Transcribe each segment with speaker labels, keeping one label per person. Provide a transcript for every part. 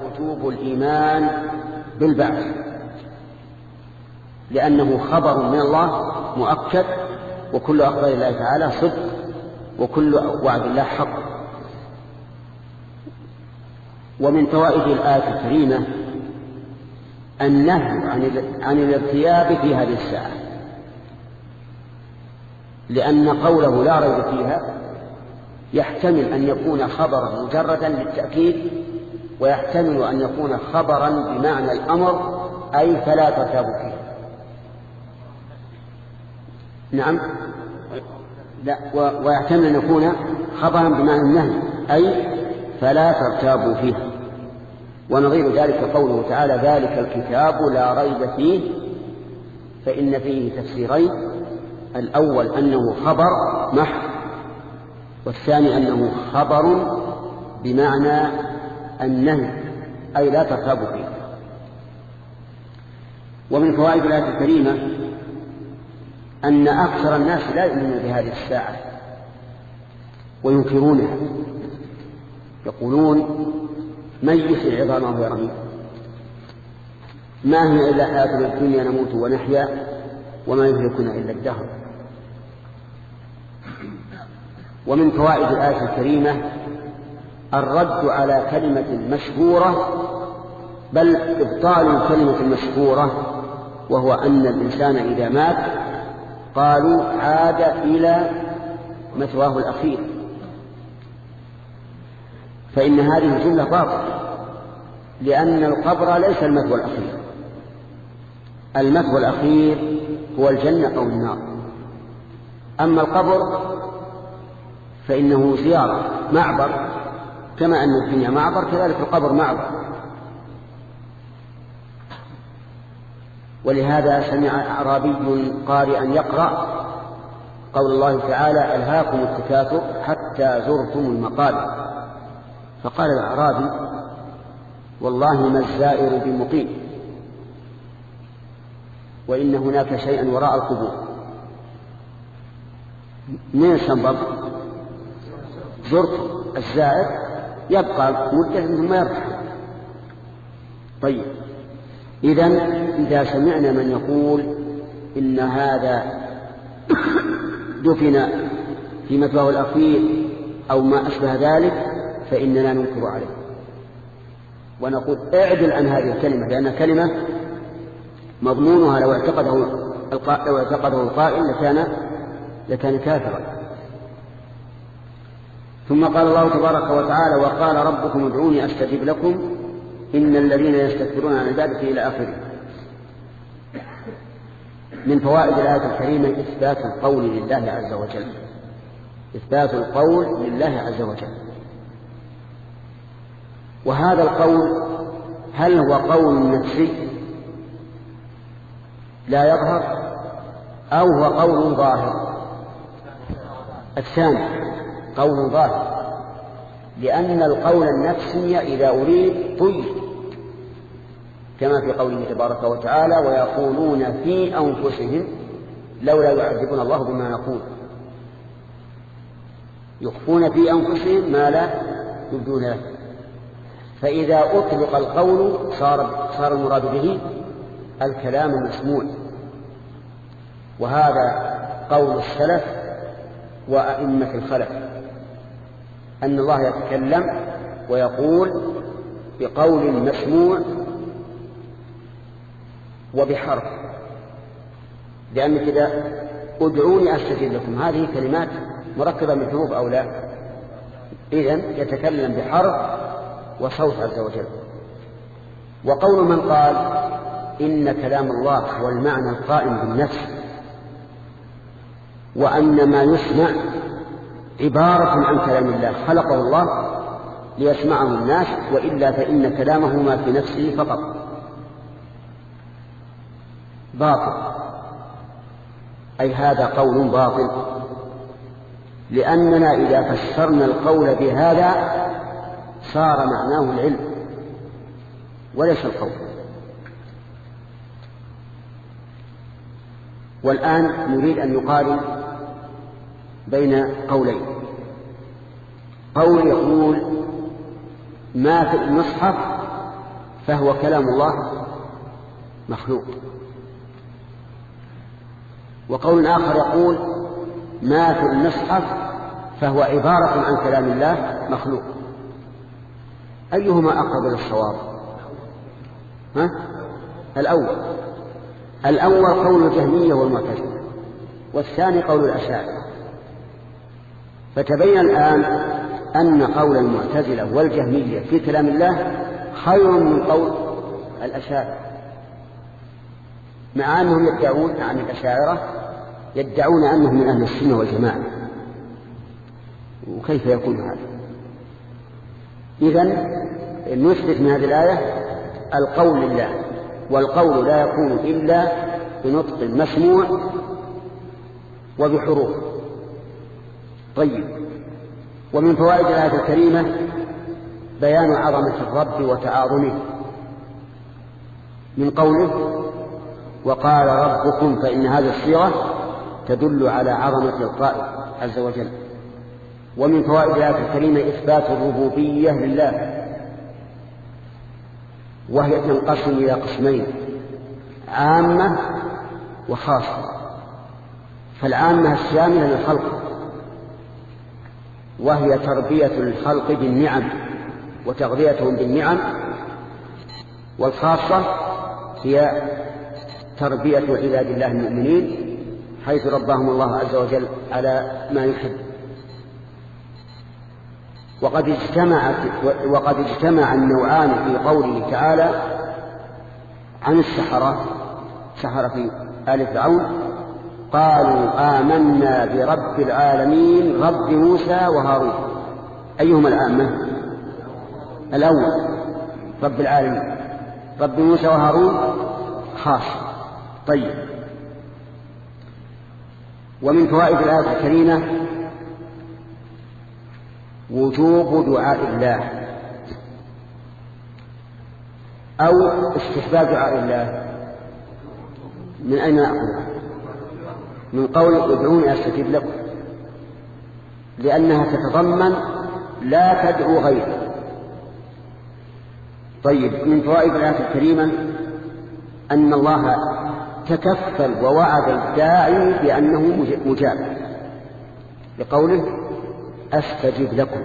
Speaker 1: وجوب الإيمان بالبعث لأنه خبر من الله مؤكد وكل أخبار الله تعالى صدق وكل وعد الله حق ومن فوائد الآية الكريمة النهي عن عن الارتياب في هذه الساعة لأن قوله لا ريب فيها يحتمل أن يكون خبرا مجردا للتأكيد ويحتمل أن يكون خبرا بمعنى الأمر أي فلا ترتاب فيه نعم لا ويحتمل أن يكون خبرا بمعنى النهي أي فلا ترتابوا فيه ونظير ذلك قوله تعالى ذلك الكتاب لا ريب فيه فإن فيه تفسيرين الأول أنه خبر محض والثاني أنه خبر بمعنى النهي أي لا ترغبوا فيه ومن فوائد الآية الكريمة أن أكثر الناس لا يؤمنون بهذه الساعة وينكرونها يقولون من يحيي العظام وهي ما هي إلا حياتنا الدنيا نموت ونحيا وما يهلكنا إلا الدهر ومن فوائد الآية الكريمة الرد على كلمة مشهورة بل إبطال الكلمة المشهورة وهو أن الإنسان إذا مات قالوا عاد إلى مثواه الأخير فإن هذه الجملة باطلة لأن القبر ليس المثوى الأخير المثوى الأخير هو الجنة أو النار أما القبر فإنه زيارة معبر كما أن الدنيا معبر كذلك القبر معبر ولهذا سمع أعرابي قارئا يقرأ قول الله تعالى ألهاكم التكاثر حتى زرتم المقابر فقال الأعرابي والله ما الزائر بمقيم وإن هناك شيئا وراء القبور من سبب زرت الزائر يبقى مدة ثم يضحى طيب إذا إذا سمعنا من يقول إن هذا دفن في مثواه الأخير أو ما أشبه ذلك فإننا ننكر عليه ونقول اعدل عن هذه الكلمة لأن كلمة مضمونها لو اعتقده القائل لكان لكان كافرا ثم قال الله تبارك وتعالى وقال ربكم ادعوني أستجب لكم إن الذين يستكبرون عن عبادتي إلى آخره من فوائد الآية الكريمة إثبات القول لله عز وجل إثبات القول لله عز وجل وهذا القول هل هو قول نفسي لا يظهر أو هو قول ظاهر الثاني قول ظاهر لأن القول النفسي إذا أريد طيب كما في قوله تبارك وتعالى ويقولون في أنفسهم لولا يعذبنا الله بما نقول يخفون في أنفسهم ما لا يبدون له فإذا أطلق القول صار, صار المراد به الكلام المسموع وهذا قول السلف وأئمة الخلف أن الله يتكلم ويقول بقول مسموع وبحرف لأنك إذا ادعوني أستجيب لكم هذه كلمات مركبة من حروف أو لا إذن يتكلم بحرف وصوت عز وجل وقول من قال إن كلام الله هو المعنى القائم بالنفس وأن ما يسمع عبارة عن كلام الله خلقه الله ليسمعه الناس وإلا فإن كلامه ما في نفسه فقط باطل أي هذا قول باطل لأننا إذا فسرنا القول بهذا صار معناه العلم وليس القول والآن نريد أن نقارن بين قولين قول يقول ما في المصحف فهو كلام الله مخلوق وقول آخر يقول ما في المصحف فهو عبارة عن كلام الله مخلوق أيهما أقرب للصواب ها؟ الأول الأول قول الجهمية والمعتزلة والثاني قول الأشاعرة فتبين الآن أن قول المعتزلة والجهمية في كلام الله خير من قول الأشاعرة مع أنهم يدعون عن الأشاعرة يدعون أنهم من أهل السنة والجماعة وكيف يكون هذا إذا نثبت من هذه الآية القول لله والقول لا يكون إلا بنطق مسموع وبحروف طيب ومن فوائد الآية الكريمة بيان عظمة الرب وتعاظمه من قوله وقال ربكم فإن هذه الصيغة تدل على عظمة القائل عز وجل ومن فوائد الآية الكريمة إثبات الربوبية لله وهي تنقسم إلى قسمين عامة وخاصة فالعامة الشاملة للخلق وهي تربية الخلق بالنعم وتغذيتهم بالنعم والخاصة هي تربية عباد الله المؤمنين حيث رباهم الله عز وجل على ما يحب وقد اجتمعت وقد اجتمع النوعان في قوله تعالى عن السحرة سحرة آل فرعون قالوا آمنا برب العالمين رب موسى وهارون أيهما العامة الأول رب العالمين رب موسى وهارون خاص طيب ومن فوائد الآية الكريمة وجوب دعاء الله أو استحباب دعاء الله من أين نأخذها من قول ادعوني أستجيب لكم لأنها تتضمن لا تدعو غيري طيب من فوائد الآية الكريمة أن الله تكفل ووعد الداعي بأنه مجاب لقوله أستجب لكم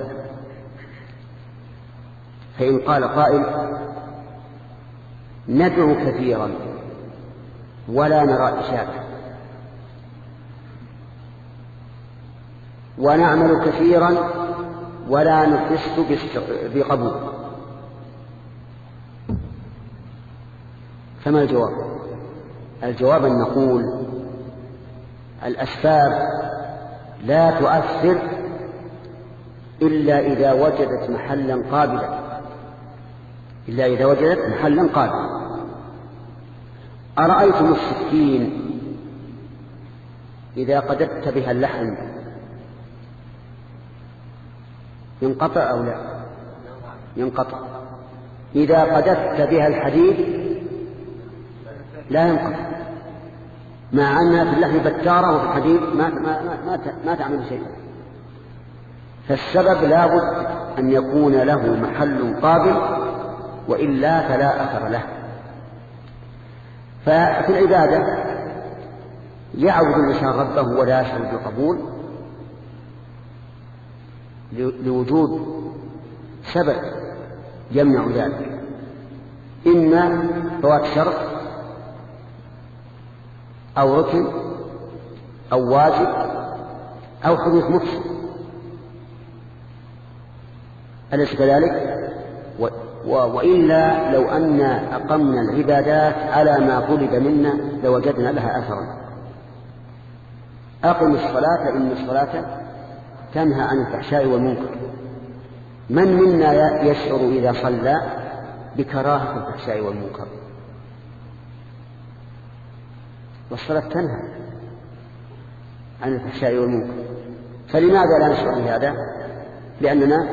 Speaker 1: فإن قال قائل ندعو كثيرا ولا نرى إجابة ونعمل كثيرا ولا نحس بقبول فما الجواب الجواب أن نقول الأسباب لا تؤثر إلا إذا وجدت محلا قابلا إلا إذا وجدت محلا قابلا أرأيتم السكين إذا قدرت بها اللحم ينقطع أو لا
Speaker 2: ينقطع إذا قذفت بها الحديد
Speaker 1: لا ينقطع مع أنها في اللحم بتارة وفي الحديد ما, ما, ما, ما تعمل شيء فالسبب لابد أن يكون له محل قابل وإلا فلا أثر له ففي العبادة يعبد الإنسان ربه ولا يشعر بقبول لوجود سبب يمنع ذلك إما فوات شرط أو ركن أو واجب أو حدوث مفسد أليس كذلك؟ و... و... وإلا لو أن أقمنا العبادات على ما طلب منا لوجدنا لها أثرا أقم الصلاة إن الصلاة تنهى عن الفحشاء والمنكر من منا يشعر إذا صلى بكراهة الفحشاء والمنكر والصلاة تنهى عن الفحشاء والمنكر فلماذا لا نشعر بهذا لأننا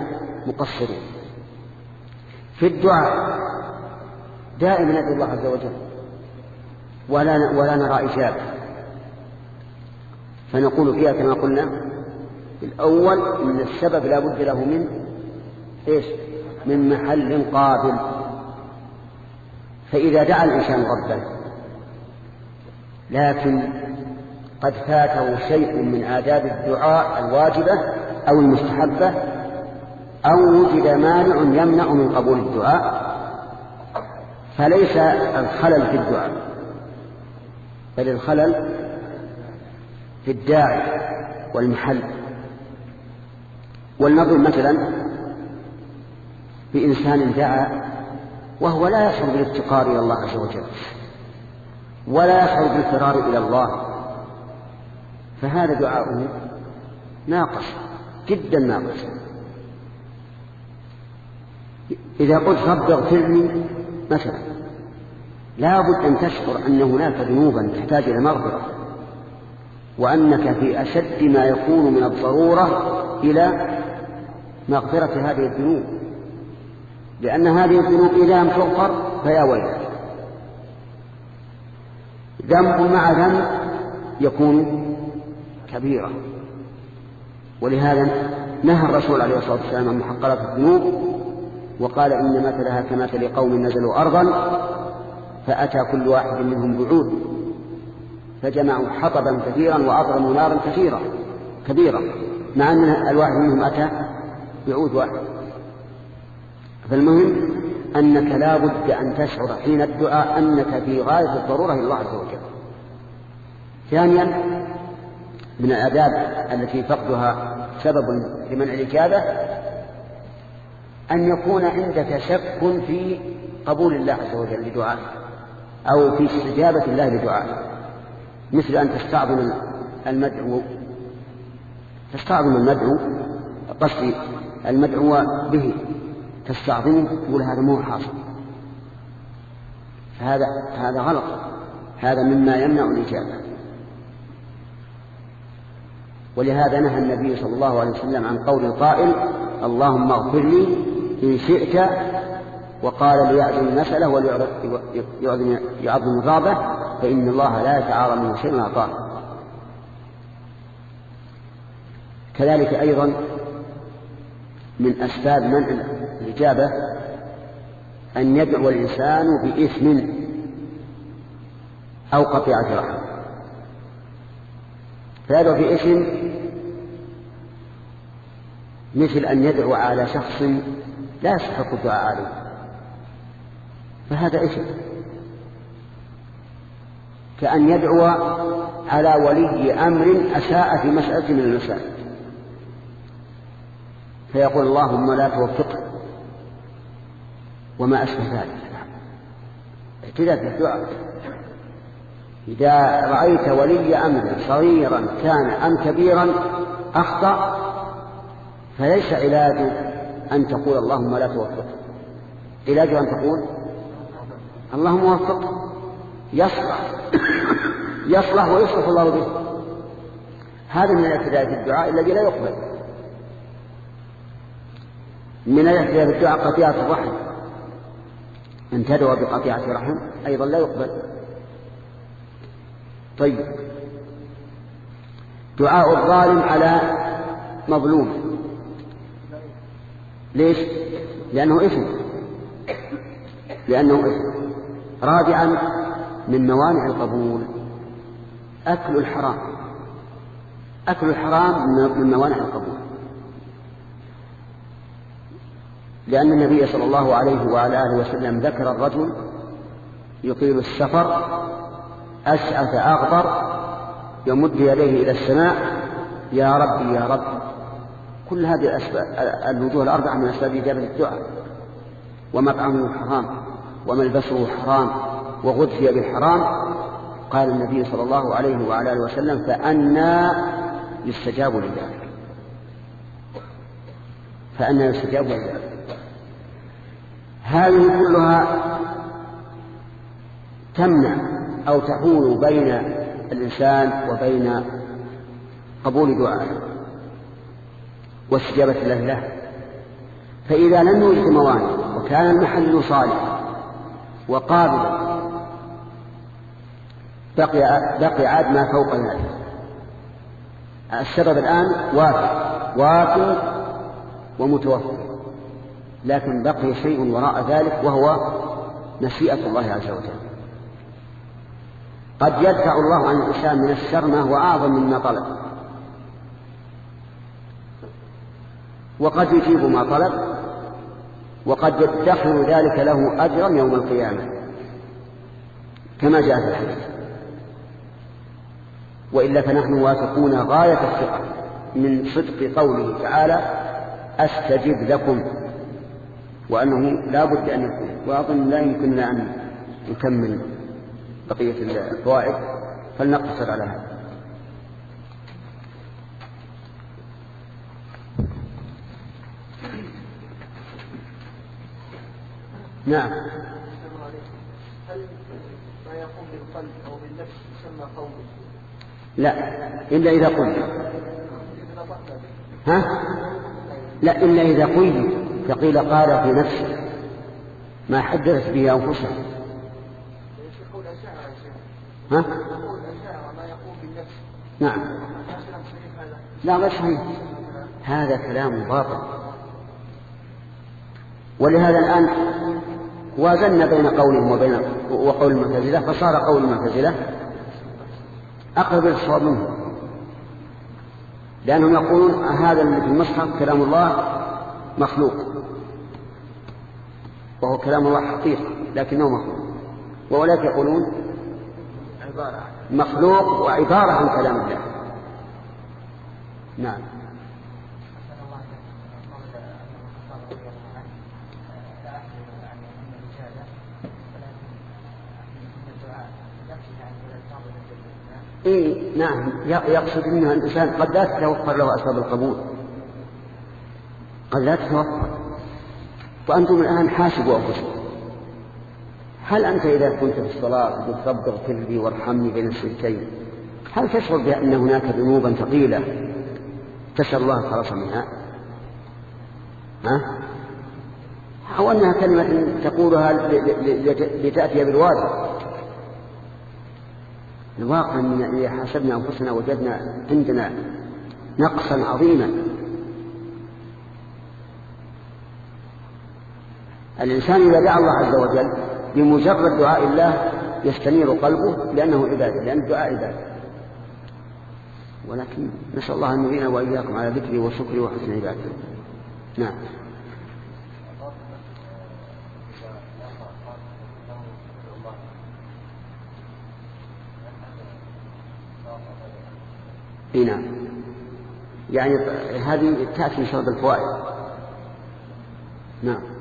Speaker 1: مقصرون في الدعاء دائما ندعو الله عز وجل ولا ولا نرى إجابة فنقول فيها كما قلنا الأول أن السبب لا بد له من إيش من محل قابل فإذا دعا الإنسان ربه لكن قد فاته شيء من آداب الدعاء الواجبة أو المستحبة أو وجد مانع يمنع من قبول الدعاء فليس الخلل في الدعاء بل الخلل في الداعي والمحل ولنضرب مثلا بإنسان دعا وهو لا يشعر بالافتقار إلى الله عز وجل ولا يشعر بالفرار إلى الله فهذا دعاؤه ناقص جدا ناقص إذا قلت رب اغفرني مثلا لا بد أن تشعر أن هناك ذنوبا تحتاج إلى مغفرة وأنك في أشد ما يكون من الضرورة إلى مغفرة هذه الذنوب لأن هذه الذنوب إذا لم تغفر فيا ويلك ذنب مع ذنب يكون كبيرا ولهذا نهى الرسول عليه الصلاة والسلام عن محقرة الذنوب وقال إن مثلها كمثل قوم نزلوا أرضا فأتى كل واحد منهم بعود فجمعوا حطبا كثيرا وأضرموا نارا كثيرة كبيرة مع أن الواحد منهم أتى يعود واحد فالمهم أنك لا بد أن تشعر حين الدعاء أنك في غاية الضرورة إلى الله عز وجل ثانيا من الآداب التي فقدها سبب لمنع الإجابة أن يكون عندك شك في قبول الله عز وجل لدعائك أو في استجابة الله لدعائك مثل أن تستعظم المدعو تستعظم المدعو قصدي المدعو به تستعظمه تقول هذا مو حاصل هذا هذا غلط هذا مما يمنع الإجابة ولهذا نهى النبي صلى الله عليه وسلم عن قول القائل اللهم اغفر لي إن شئت وقال ليعظم المسألة وليعظم الغابة فإن الله لا يتعارى منه شيء قال كذلك أيضا من أسباب منع الإجابة أن يدعو الإنسان بإثم أو قطيعة رحم فيدعو بإثم مثل أن يدعو على شخص لا يستحق الدعاء عليه فهذا إثم كأن يدعو على ولي أمر أساء في مسألة من المسائل فيقول اللهم لا توفقه وما أشبه ذلك كذا في الدعاء إذا رأيت ولي أمر صغيرا كان أم كبيرا أخطأ فليس علاج أن تقول اللهم لا توفقه علاج أن تقول اللهم وفقه يصلح يصلح ويصلح الله به هذا من الاعتداء الدعاء الذي لا يقبل
Speaker 2: من الأحياء بالدعاء قطيعة الرحم
Speaker 1: أن تدعو بقطيعة رحم أيضا لا يقبل طيب دعاء الظالم على مظلوم ليش لأنه إثم لأنه إثم رابعا من موانع القبول أكل الحرام أكل الحرام من موانع القبول لأن النبي صلى الله عليه وعلى آله وسلم ذكر الرجل يطيل السفر أشعث أغبر يمد يديه إلى السماء يا ربي يا ربي كل هذه الأسباب الوجوه الأربعة من أسباب إجابة الدعاء ومطعمه حرام وملبسه حرام وغذي بالحرام قال النبي صلى الله عليه وعلى آله وسلم فأنا يستجاب لذلك فأنا يستجاب لذلك هذه كلها تمنع أو تحول بين الإنسان وبين قبول دعائه واستجابة الله له فإذا لم يوجد موانع وكان المحل صالحا وقابلا بقي, بقي عاد ما فوق ذلك السبب الآن وافي وافي ومتوفر لكن بقي شيء وراء ذلك وهو مشيئة الله عز وجل قد يدفع الله عن الإنسان من الشر ما هو أعظم مما طلب وقد يجيب ما طلب وقد يدخر ذلك له أجرا يوم القيامة كما جاء في الحديث وإلا فنحن واثقون غاية الثقة من صدق قوله تعالى أستجب لكم وأنه لا بد أن يكون وأظن لا يمكننا أن نكمل بقية الفوائد فلنقتصر على هذا نعم هل
Speaker 3: ما يقوم بالقلب أو بالنفس يسمى قوم
Speaker 1: لا إلا إذا قلت ها؟ لا إلا إذا قلت فقيل قال في نفسه
Speaker 2: ما حدثت به أنفسه ها؟ نعم لا غير صحيح هذا كلام
Speaker 1: باطل ولهذا الآن وازن بين قولهم وبين وقول المعتزلة فصار قول المعتزلة أقرب الصواب منه لأنهم يقولون هذا المصحف كلام الله مخلوق وهو كلام الله حقيقة لكنه مخلوق وأولئك يقولون مخلوق وعبارة عن كلام الله نعم
Speaker 2: إيه نعم يقصد منه الإنسان قد لا تتوفر له أسباب القبول
Speaker 1: قد لا تتوفر وأنتم الآن حاسبوا أنفسكم هل أنت إذا كنت في الصلاة تقول رب اغفر لي وارحمني بين السجدتين هل تشعر بأن هناك ذنوبا ثقيلة تسأل الله الخلاص منها ها؟ أو أنها كلمة تقولها لتأتي بالواجب الواقع أن إذا حاسبنا أنفسنا وجدنا عندنا نقصا عظيما الإنسان إذا دعا الله عز وجل بمجرد دعاء الله يستنير قلبه لأنه عبادة لأن الدعاء عبادة ولكن نسأل الله أن يعيننا وإياكم على ذكري وشكري وحسن عبادتي نعم هنا. نعم. يعني هذه تأتي شرط الفوائد نعم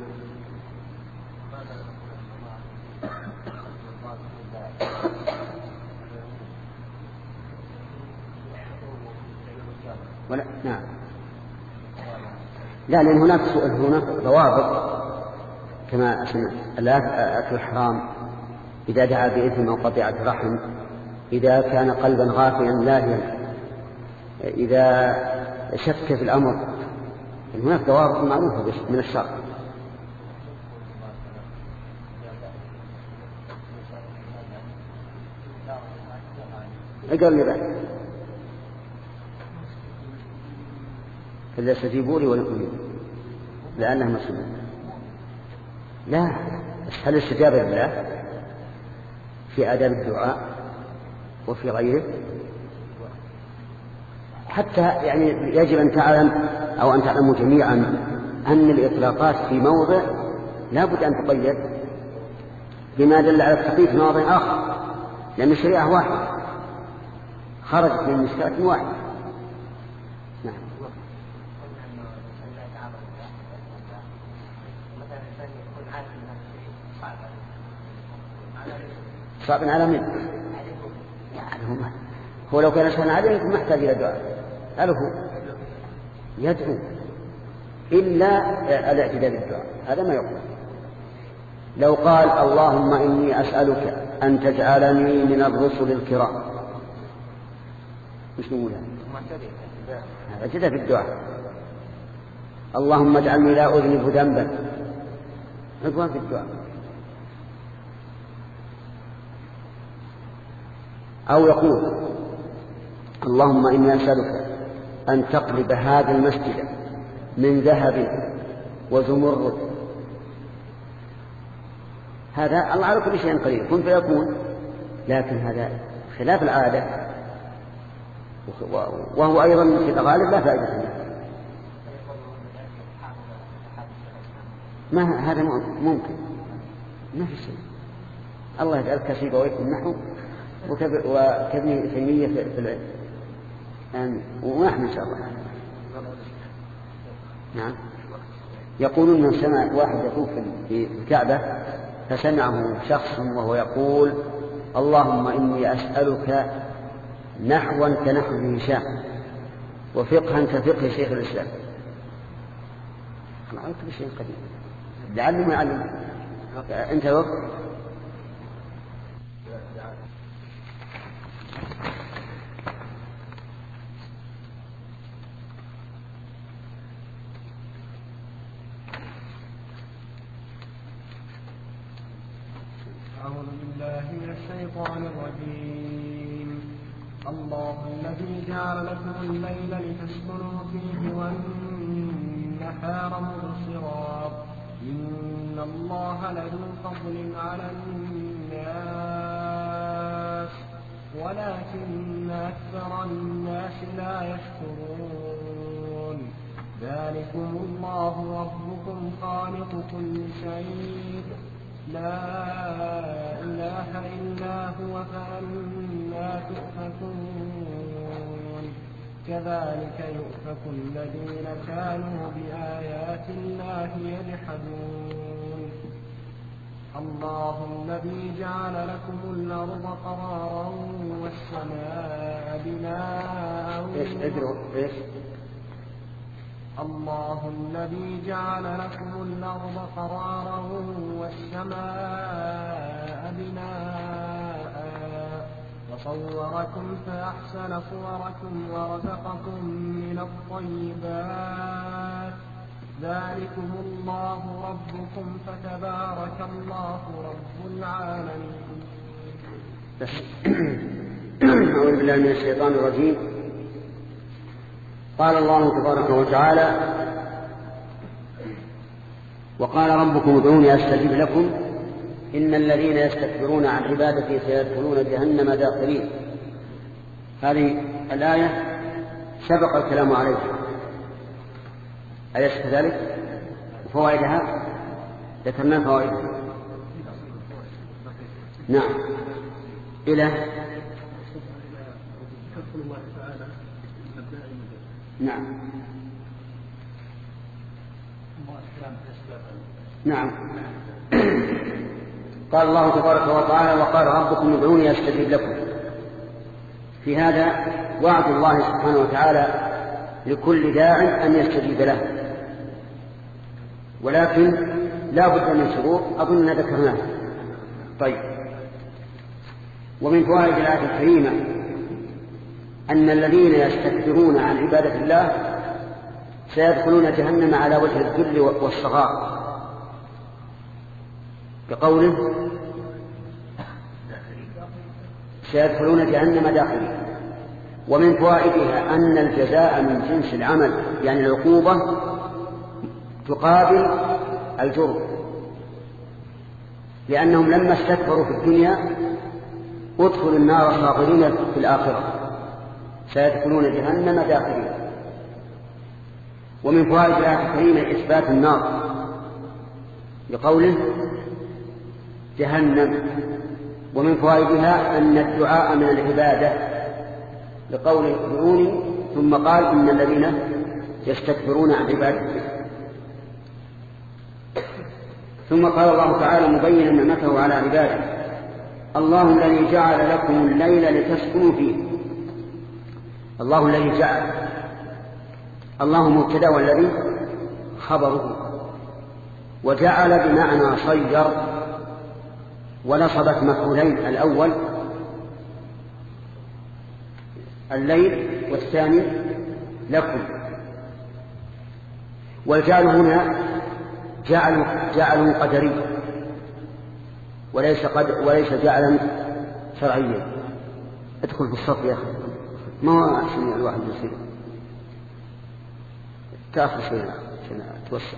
Speaker 1: لا لأن هناك هناك ضوابط كما لا أكل حرام إذا دعا بإثم أو قطيعة رحم إذا كان قلبا غافيا لاهيا إذا شك في الأمر هناك ضوابط معروفة من الشرع اقل لي بعد فليستجيبوا لي وليؤمنوا لأنها مسلمة لا هل استجاب لله في آداب الدعاء وفي غيره حتى يعني يجب أن تعلم أو أن تعلموا جميعا أن الإطلاقات في موضع لا بد أن تقيد بما دل على التقييد في موضع آخر لأن الشريعة واحدة خرجت من مشكلة واحدة صعب على من على هو لو كان شأن عليه ما احتاج إلى دعاء أله يدعو إلا الاعتداء بالدعاء هذا ما يقول لو قال اللهم إني أسألك أن تجعلني من الرسل الكرام مش
Speaker 2: هذا اعتداء في الدعاء
Speaker 1: اللهم اجعلني لا أذنب ذنبا عدوان في الدعاء أو يقول اللهم إني أسألك أن تقلب هذا المسجد من ذهب وزمرد هذا الله على كل شيء قدير كن فيكون لكن هذا خلاف العادة وهو أيضا في الغالب لا فائدة منه ما هذا ممكن ما في شيء الله يجعل كسيبويكم نحو وكابن تيمية في العلم ونحن إن شاء الله نعم يقولون من سمع واحد يطوف في الكعبة فسمعه شخص وهو يقول اللهم إني أسألك نحوا كنحو هشام وفقها كفقه شيخ الإسلام أنا عرفت بشيء قديم لعله ما علم انت وقت
Speaker 3: يسكنوا فيه والنهار مبصرا إن الله لذو فضل على الناس ولكن أكثر الناس لا يشكرون ذلكم الله ربكم خالق كل شيء لا إله إلا هو فأنا تؤفكون كذلك يؤفك الذين كانوا بآيات الله يجحدون الله الذي جعل لكم الأرض قرارا والسماء بناء ايش ايش الله الذي جعل لكم الأرض قرارا والسماء بناء صوركم فأحسن صوركم ورزقكم من الطيبات ذلكم الله ربكم فتبارك الله رب العالمين
Speaker 1: أعوذ بالله من الشيطان الرجيم قال الله تبارك وتعالى وقال ربكم ادعوني أستجب لكم إن الذين يستكبرون عن عبادتي سيدخلون جهنم داخلين هذه الآية سبق الكلام عليها أليس كذلك فوائدها ذكرنا فوائدها
Speaker 2: نعم إلى
Speaker 1: نعم نعم قال الله تبارك وتعالى وقال ربكم ادعوني استجب لكم في هذا وعد الله سبحانه وتعالى لكل داع أن يستجيب له ولكن لا بد من شروط أظن ذكرناه طيب ومن فوائد الآية الكريمة أن الذين يستكبرون عن عبادة الله سيدخلون جهنم على وجه الذل والصغار بقوله سيدخلون جهنم داخلين ومن فوائدها أن الجزاء من جنس العمل يعني العقوبة تقابل الجرم لأنهم لما استكبروا في الدنيا ادخلوا النار صاغرين في الآخرة سيدخلون جهنم داخلين ومن فوائد الآخرين إثبات النار بقوله جهنم ومن فوائدها أن الدعاء من العبادة لقول ادعوني ثم قال إن الذين يستكبرون عن عبادته ثم قال الله تعالى مبينا نعمته على عباده الله الذي جعل لكم الليل لتسكنوا فيه الله الذي جعل الله مبتدا والذي خبره وجعل بمعنى صير ونصبت مفعولين الأول الليل والثاني لكم والجعل هنا جعل جعل قدري وليس قد وليس جعلا شرعيا ادخل في الصف يا اخي ما هو احسن الواحد يصير تاخر شويه عشان توسع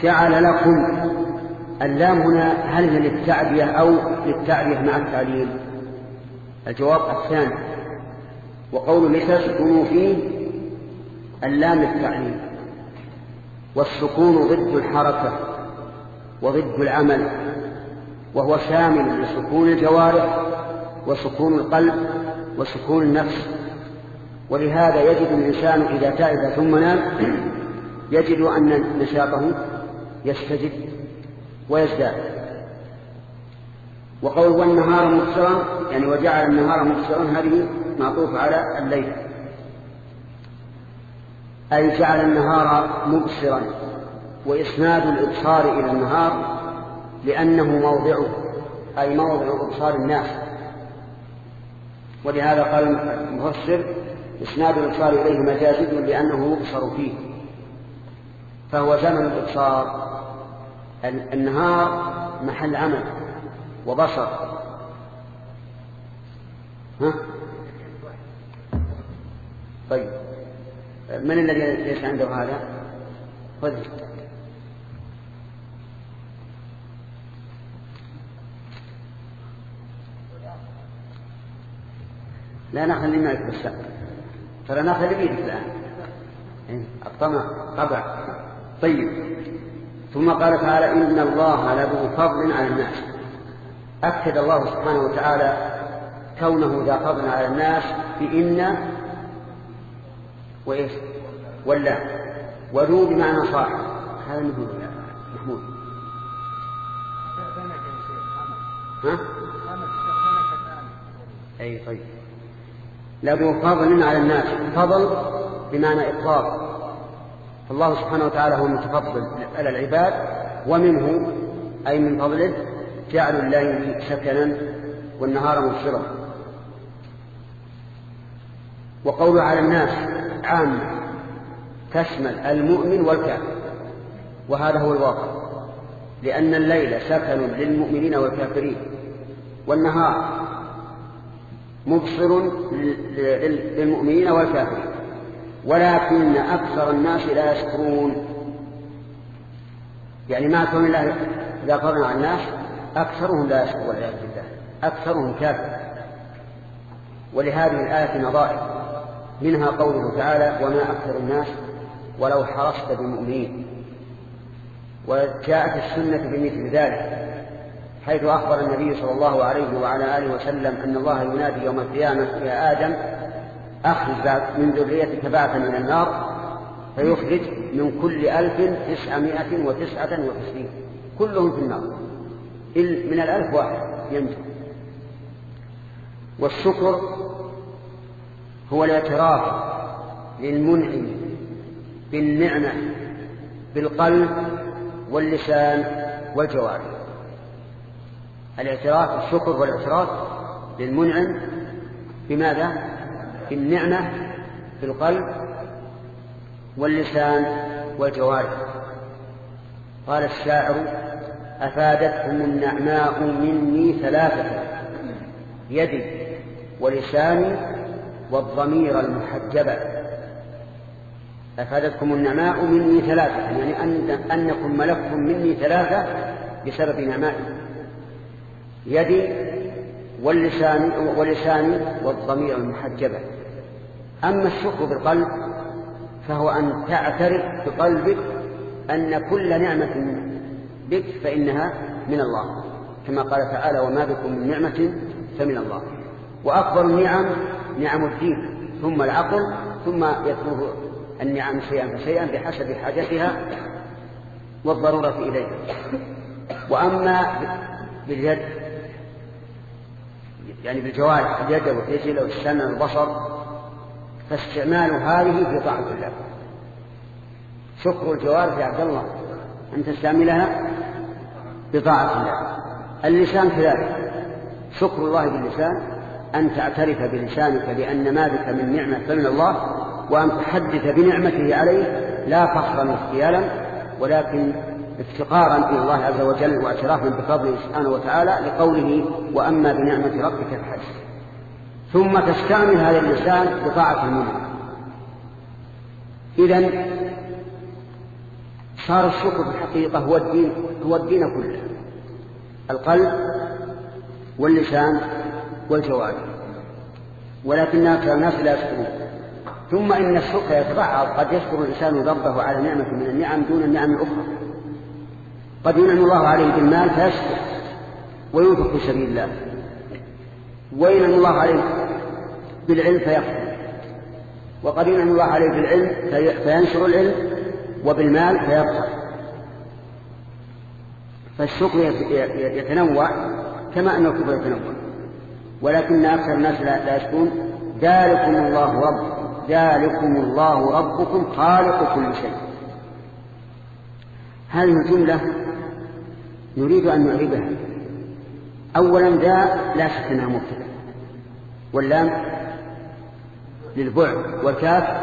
Speaker 1: جعل لكم اللام هنا هل هي للتعبية أو للتعبية مع التعليم الجواب الثاني وقول لتسكنوا فيه اللام للتعليم والسكون ضد الحركة وضد العمل وهو شامل لسكون الجوارح وسكون القلب وسكون النفس ولهذا يجد الإنسان إذا تعب ثم نام يجد أن نشاطه يستجد ويزداد وقول والنهار مبصرا يعني وجعل النهار مبصرا هذه معطوف على الليل أي جعل النهار مبصرا وإسناد الإبصار إلى النهار لأنه موضعه أي موضع إبصار الناس ولهذا قال المفسر إسناد الإبصار إليه مجازد لأنه يبصر فيه فهو زمن الإبصار النهار محل عمل وبصر ها؟ طيب من الذي ليس عنده هذا خذ لا نخلي معك بس ترى نخلي بيدك الآن إيه، الطمع طبع طيب ثم قال تعالى إن الله لذو فضل على الناس أكد الله سبحانه وتعالى كونه ذا فضل على الناس بإن وإيش ولا وذو بمعنى صاحب هذا المهم يا محمود ها؟ أي طيب لذو فضل على الناس فضل بمعنى إطلاق فالله سبحانه وتعالى هو المتفضل على العباد ومنه أي من فضله جعل الليل سكنا والنهار مبصرا وقول على الناس عام تشمل المؤمن والكافر وهذا هو الواقع لأن الليل سكن للمؤمنين والكافرين والنهار مبصر للمؤمنين والكافرين ولكن أكثر الناس لا يشكرون يعني ما كون الله إذا قرنا عن الناس أكثرهم لا يشكرون والعياذ بالله أكثرهم كافر ولهذه الآية نظائر منها قوله تعالى وما أكثر الناس ولو حرصت بمؤمنين وجاءت السنة بمثل ذلك حيث أخبر النبي صلى الله عليه وعلى آله وسلم أن الله ينادي يوم القيامة يا آدم أخرج من ذرية بعثا من النار فيخرج من كل ألف تسعمائة وتسعة وتسعين كلهم في النار من الألف واحد ينجو والشكر هو الاعتراف للمنعم بالنعمة بالقلب واللسان والجوارح الاعتراف الشكر والاعتراف للمنعم بماذا؟ بالنعمة في القلب واللسان والجوارح قال الشاعر أفادتهم النعماء مني ثلاثة يدي ولساني والضمير المحجبة أفادتكم النعماء مني ثلاثة يعني أنكم ملكتم مني ثلاثة بسبب نعمائي يدي واللسان, واللسان والضمير المحجبة أما الشكر بالقلب فهو أن تعترف بقلبك أن كل نعمة بك فإنها من الله كما قال تعالى وما بكم من نعمة فمن الله وأكبر النعم نعم الدين ثم العقل ثم يكون النعم شيئا فشيئا بحسب حاجتها والضرورة إليها وأما باليد يعني بالجوارح اليد والرجل والسمع والبصر فاستعمال هذه في طاعة الله شكر الجوارح يا عبد الله أن تستعملها بطاعة الله اللسان كذلك شكر الله باللسان أن تعترف بلسانك بأن ما بك من نعمة فمن الله وأن تحدث بنعمته عليه لا فخرا واختيالا ولكن افتقارا إلى الله عز وجل واعترافا بفضله سبحانه وتعالى لقوله وأما بنعمة ربك فحسب ثم تستعمل هذا الإنسان بطاعة المنعم إذا صار الشكر في الحقيقة هو الدين هو الدين كله القلب واللسان والجوارح ولكن الناس لا يشكرون ثم إن الشكر يتبعض قد يشكر الإنسان ربه على نعمة من النعم دون النعم الأخرى قد ينعم الله عليه بالمال فيشكر وينفق في سبيل الله وينعم الله عليه بالعلم فيقبل وقد ينعم الله عليه بالعلم فينشر العلم وبالمال فيبخل فالشكر يتنوع كما أن الكفر يتنوع ولكن أكثر الناس لا يشكون ذلكم الله رب ذلكم الله ربكم خالق كل شيء هذه الجملة نريد أن نعيدها أولا ذا لا شك أنها مبتدا واللام للبعد والكاف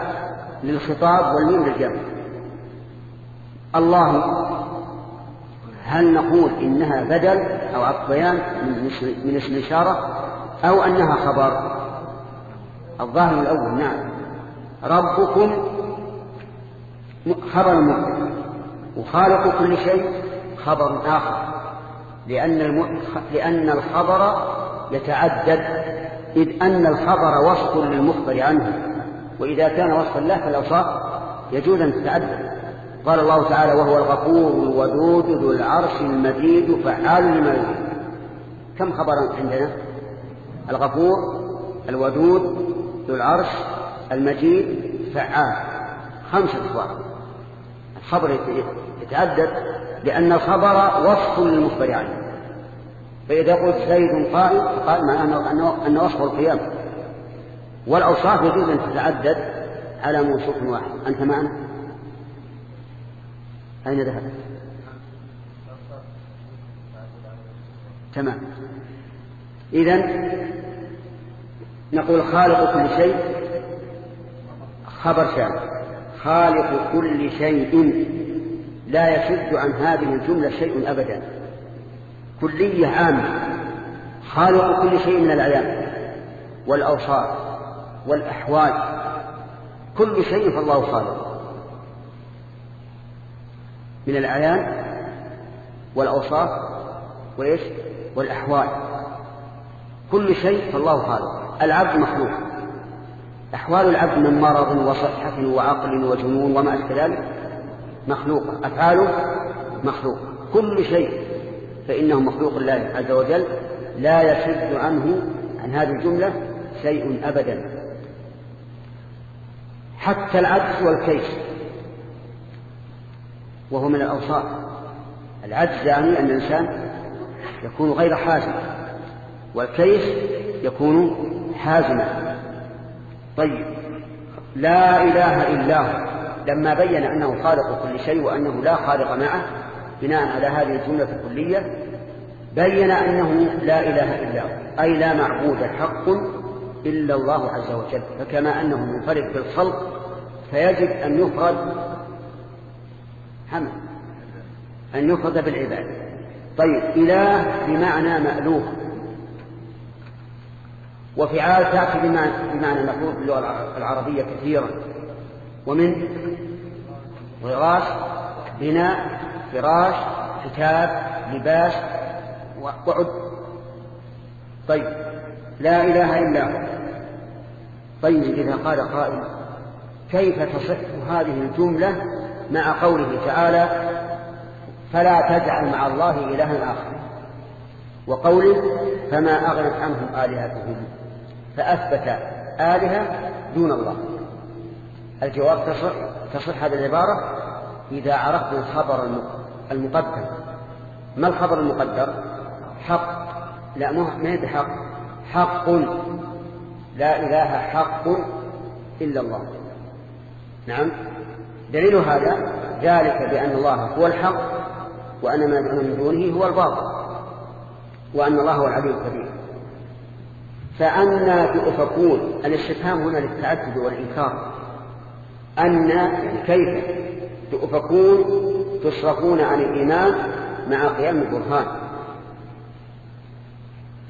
Speaker 1: للخطاب والميم للجمع الله هل نقول إنها بدل أو عطيان من اسم إشارة أو أنها خبر الظاهر الأول نعم ربكم خبر مبتدا وخالق كل شيء خبر آخر لأن, الم... لأن الخبر يتعدد إذ أن الخبر وصف للمخبر عنه وإذا كان وصفا له فالأوصاف يجوز أن تتعدد قال الله تعالى وهو الغفور الودود ذو العرش المجيد فعال لما يريد كم خبر عندنا الغفور الودود ذو العرش المجيد فعال خمسة أخبار الخبر يتعدد لأن الخبر وصف للمخبر عنه فإذا قلت زيد قائم فقال معناه أن وصف القيام والأوصاف يجوز أن تتعدد على موصوف واحد أنت معنا أين ذهبت تمام إذا نقول خالق كل شيء خبر شامل خالق كل شيء لا يشد عن هذه الجملة شيء أبدا كلية عامة خالق كل شيء من الأعيان والأوصاف والأحوال كل شيء فالله خالق من الأعيان والأوصاف وإيش والأحوال كل شيء فالله خالق العبد مخلوق أحوال العبد من مرض وصحة وعقل وجنون وما أشكل ذلك مخلوقة أفعاله مخلوقة كل شيء فإنه مخلوق الله عز وجل لا يشد عنه عن هذه الجملة شيء أبدا حتى العجز والكيش وهو من الأوصاف العجز يعني أن الإنسان يكون غير حازم والكيش يكون حازما طيب لا إله إلا هو لما بين أنه خالق كل شيء وأنه لا خالق معه بناء على هذه الجملة الكلية بين أنه لا إله إلا هو أي لا معبود حق إلا الله عز وجل فكما أنه منفرد بالخلق فيجب أن يفرد حمد أن يفرد بالعباد طيب إله بمعنى مألوه وفعال تأتي بمعنى مالوف باللغة العربية كثيرا ومن وراث بناء فراش كتاب لباس وعد طيب لا إله إلا هو طيب إذا قال قائل كيف تصح هذه الجملة مع قوله تعالى فلا تجعل مع الله إلها آخر وقوله فما أغنت عنهم آلهتهم فأثبت آلهة دون الله الجواب تصح تصح هذه العبارة إذا عرفنا الخبر المقدم ما الخبر المقدر حق لا ما بحق حق لا إله حق إلا الله نعم دليل هذا ذلك بأن الله هو الحق وأن ما يدعون من دونه هو الباطل وأن الله هو العلي الكبير فأنا بأفكون الاستفهام هنا للتعدد والإنكار أن كيف تؤفكون تصرفون عن الإيمان مع قيام البرهان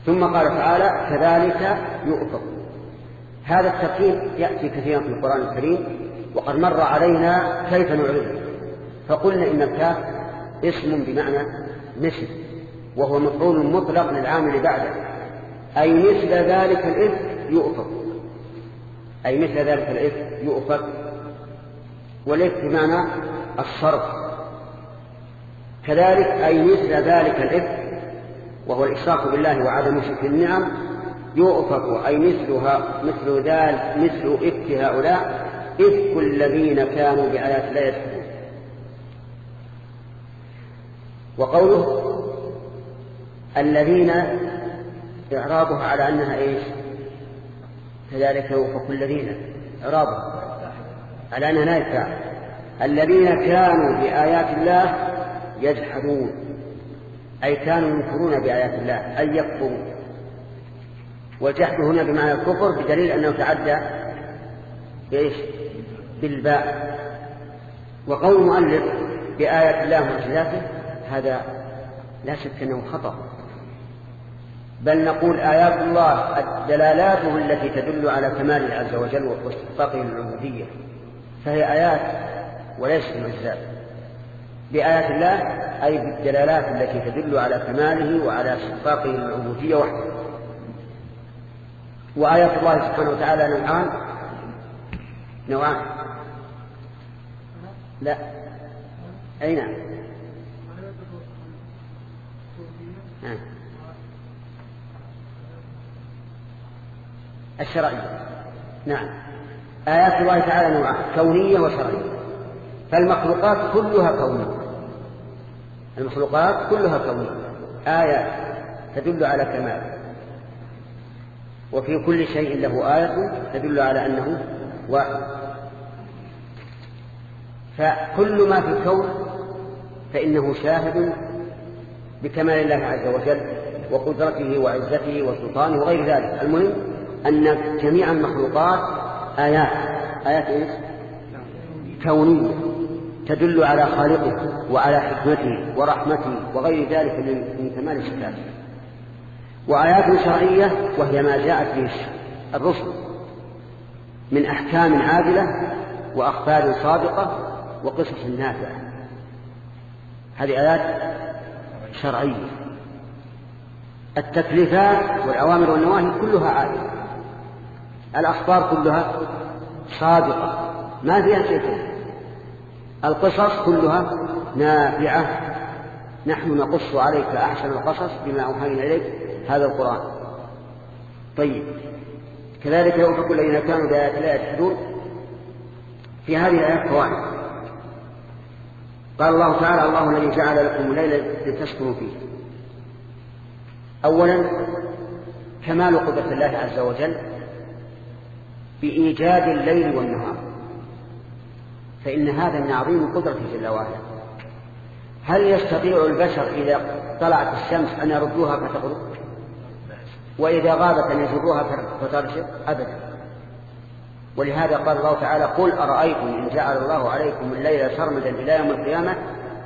Speaker 1: ثم قال تعالى كذلك يؤفك هذا التقييم يأتي كثيرا في القرآن الكريم وقد مر علينا كيف نعرضه فقلنا إن الكاف اسم بمعنى مثل وهو مفعول مطلق للعامل بعده أي مثل ذلك الإفك يؤفك أي مثل ذلك الإفك يؤفك والإفك بمعنى الصرف كذلك أي مثل ذلك الإفك وهو الإشراك بالله وعدم شرك النعم يؤفك أي مثلها مثل ذلك مثل إفك هؤلاء إفك الذين كانوا بآيات لا يسكتون وقوله الذين إعرابها على أنها إيش كذلك يؤفك الذين إعرابها على أنها لا يتفاعل الذين كانوا بآيات الله يجحدون أي كانوا ينكرون بآيات الله أي يكفرون والجحد هنا بمعنى الكفر بدليل أنه تعدى بإيش بالباء وقول مؤلف بآيات الله ومعجزاته هذا لا شك أنه خطأ بل نقول آيات الله دلالاته التي تدل على كمال عز وجل واستحقاقه للعبودية فهي آيات وليست معجزات بآيات الله أي بالدلالات التي تدل على كماله وعلى استحقاقه للعبودية وحده وآيات الله سبحانه وتعالى نوعان نوعان لا أين الشرعية نعم آيات الله تعالى نوعان كونية وشرعية فالمخلوقات كلها كونية المخلوقات كلها كونية آيات تدل على كمال وفي كل شيء له آية تدل على أنه واحد فكل ما في الكون فإنه شاهد بكمال الله عز وجل وقدرته وعزته وسلطانه وغير ذلك المهم أن جميع المخلوقات آيات آيات إيش كونية تدل على خالقه وعلى حكمته ورحمته وغير ذلك من كمال الشكاية وآيات شرعية وهي ما جاءت به الرسل من أحكام عادلة وأخبار صادقة وقصص نافعة هذه آيات شرعية التكليفات والأوامر والنواهي كلها عادلة الأخبار كلها صادقة ما فيها شيء القصص كلها نافعة نحن نقص عليك أحسن القصص بما أوحينا إليك هذا القرآن طيب كذلك يوفق الذين كانوا بآيات لا يشهدون في هذه الآيات فوائد قال الله تعالى الله الذي جعل لكم الليل لتسكنوا فيه أولا كمال قدرة الله عز وجل بإيجاد الليل والنهار فإن هذا من عظيم قدرته جل وعلا هل يستطيع البشر إذا طلعت الشمس أن يردوها فتغرب وإذا غابت أن يجروها فترجع أبدا ولهذا قال الله تعالى قل أرأيتم إن جعل الله عليكم الليل سرمدا إلى يوم القيامة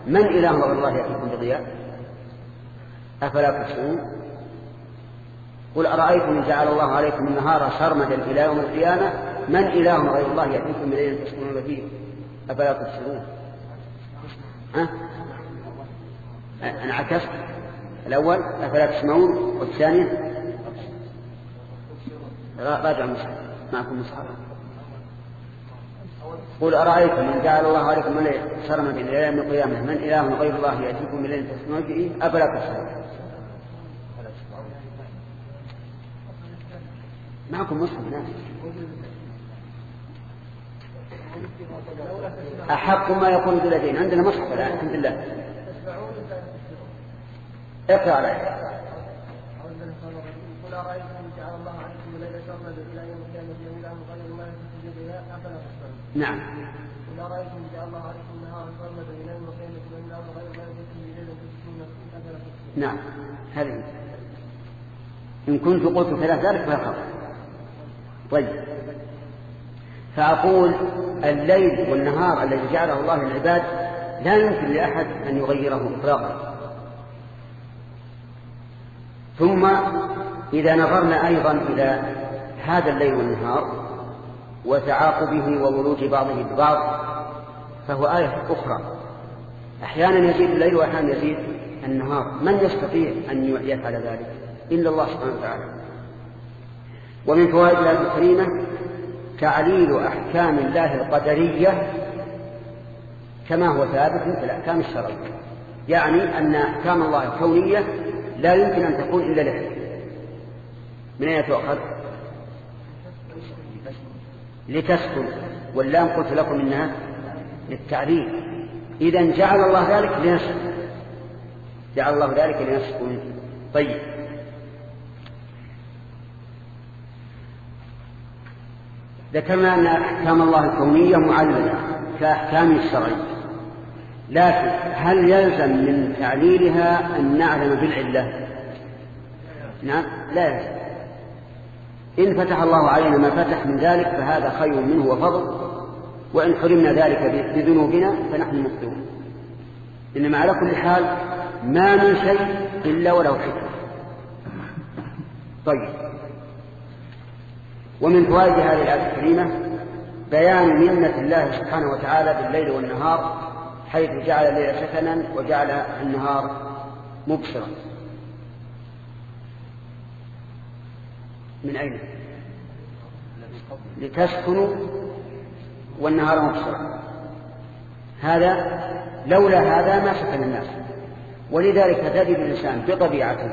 Speaker 1: من إله غير الله يأتيكم بضياء أفلا تشعرون قل أرأيتم إن جعل الله عليكم النهار سرمدا إلى يوم القيامة من إله غير الله يأتيكم بليل تسكنون فيه أفلا تبصرون ها انعكست الأول أفلا تسمعون والثاني راجع مصحف معكم مصحف قل أرأيتم إن جعل الله عليكم سرمدا إلى يوم القيامة من إله غير الله يأتيكم بليل تسكنون فيه أفلا تبصرون معكم مصحف نعم أحق ما يكون بلدين عندنا مصحف الآن الحمد لله
Speaker 3: اقرأ عليك نعم قل أرأيتم جعل الله عليكم غير ما
Speaker 1: نعم هذه إن كنت قلت ثلاث ذلك فلا خطأ طيب فأقول الليل والنهار الذي جعله الله للعباد لا يمكن لأحد أن يغيره إطلاقا ثم إذا نظرنا أيضا إلى هذا الليل والنهار وتعاقبه وولوج بعضه ببعض فهو آية أخرى أحيانا يزيد الليل وأحيانا يزيد النهار من يستطيع أن يفعل ذلك إلا الله سبحانه وتعالى ومن فوائد الآية الكريمة تعليل أحكام الله القدرية كما هو ثابت في الأحكام الشرعية يعني أن أحكام الله الكونية لا يمكن أن تكون إلا له من أين تؤخذ لتسكن واللام قلت لكم إنها للتعليل إذا جعل الله ذلك لنسكن جعل الله ذلك لنسكن طيب ذكرنا أن أحكام الله الكونية معللة كأحكام الشرعية لكن هل يلزم من تعليلها أن نعلم بالعلة نعم لا يلزم إن فتح الله علينا ما فتح من ذلك فهذا خير منه وفضل وإن حرمنا ذلك بذنوبنا فنحن مسلمون إنما على كل حال ما من شيء إلا ولو حكمة طيب ومن فوائد هذه الآية الكريمة بيان منة الله سبحانه وتعالى بالليل والنهار حيث جعل الليل سكنا وجعل النهار مبصرا من أين لتسكنوا والنهار مبصرا هذا لولا هذا ما سكن الناس ولذلك تجد الإنسان بطبيعته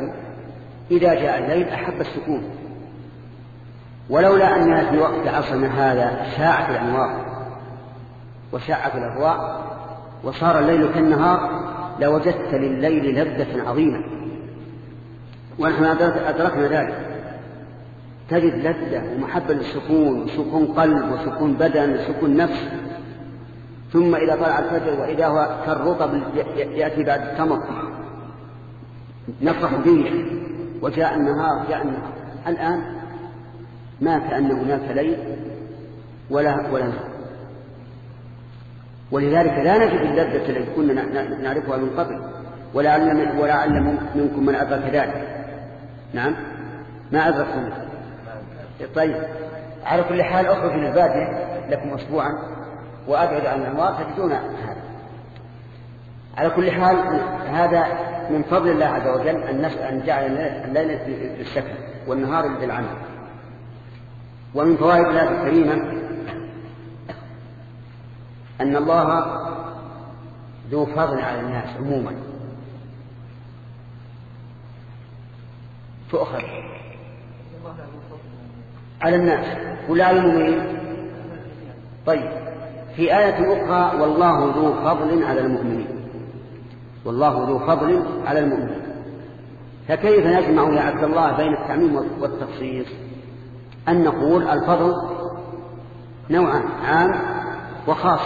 Speaker 1: إذا جاء الليل أحب السكون ولولا أننا في وقت عصرنا هذا شاعت الأنوار وشاعت الأهواء وصار الليل كالنهار لوجدت لليل لذة عظيمة ونحن أدركنا ذلك تجد لذة ومحبة للسكون وسكون قلب وسكون بدن وسكون نفس ثم إذا طلع الفجر وإذا هو كالرطب يأتي بعد التمر نفرح به وجاء النهار جاء النهار الآن ما كأن هناك ليل ولا ولا نهار ولذلك لا نجد اللذة التي كنا نعرفها من قبل ولا علم ولا علم منكم من أدرك كذلك نعم ما أدركتم طيب على كل حال أخرج البادية لكم أسبوعا وأبعد عن الأنوار تجدون هذا على كل حال هذا من فضل الله عز وجل أن, أن جعل الليل للسكن والنهار للعمل ومن فوائد الآية الكريمة أن الله ذو فضل على الناس عموما تؤخذ على الناس ولا على المؤمنين طيب في آية أخرى والله ذو فضل على المؤمنين والله ذو فضل على المؤمنين فكيف نجمع يا عبد الله بين التعميم والتخصيص أن نقول الفضل نوعان عام وخاص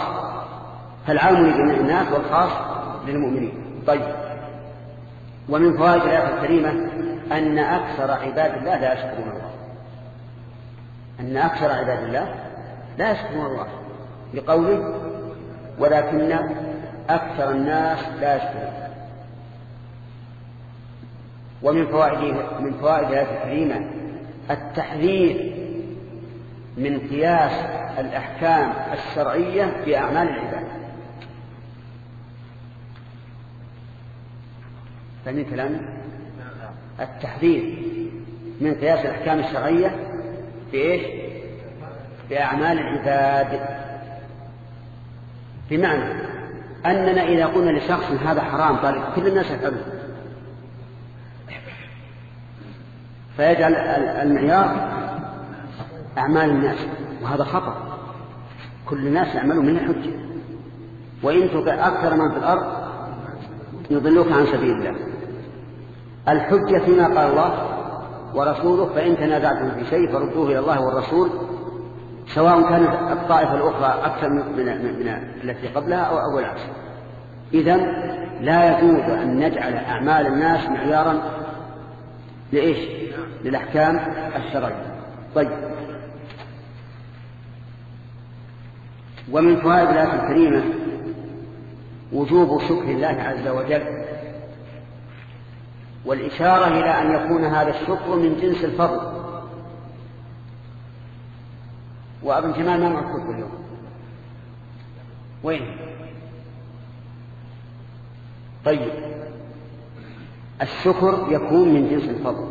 Speaker 1: فالعام لجميع الناس والخاص للمؤمنين طيب ومن فوائد الآية الكريمة أن أكثر عباد الله لا يشكرون الله أن أكثر عباد الله لا يشكرون الله لقوله ولكن أكثر الناس لا يشكرون ومن فوائد من فوائد الآية الكريمة التحذير من قياس الأحكام الشرعية في أعمال العباد فمن كلام نعم. التحذير من قياس الأحكام الشرعية في إيش في أعمال العباد بمعنى أننا إذا قلنا لشخص هذا حرام قال كل الناس يفعله فيجعل المعيار أعمال الناس وهذا خطأ كل الناس يعملون من حجة وإن تطع أكثر من في الأرض يضلوك عن سبيل الله الحجة فيما قال الله ورسوله فإن تنازعتم في شيء فردوه إلى الله والرسول سواء كانت الطائفة الأخرى أكثر من, من التي قبلها أو أول العكس إذا لا يجوز أن نجعل أعمال الناس معيارا لإيش للأحكام الشرعية طيب ومن فوائد الآية الكريمة وجوب شكر الله عز وجل والإشارة إلى أن يكون هذا الشكر من جنس الفضل وابن جمال ما معكم كل يوم وين طيب الشكر يكون من جنس الفضل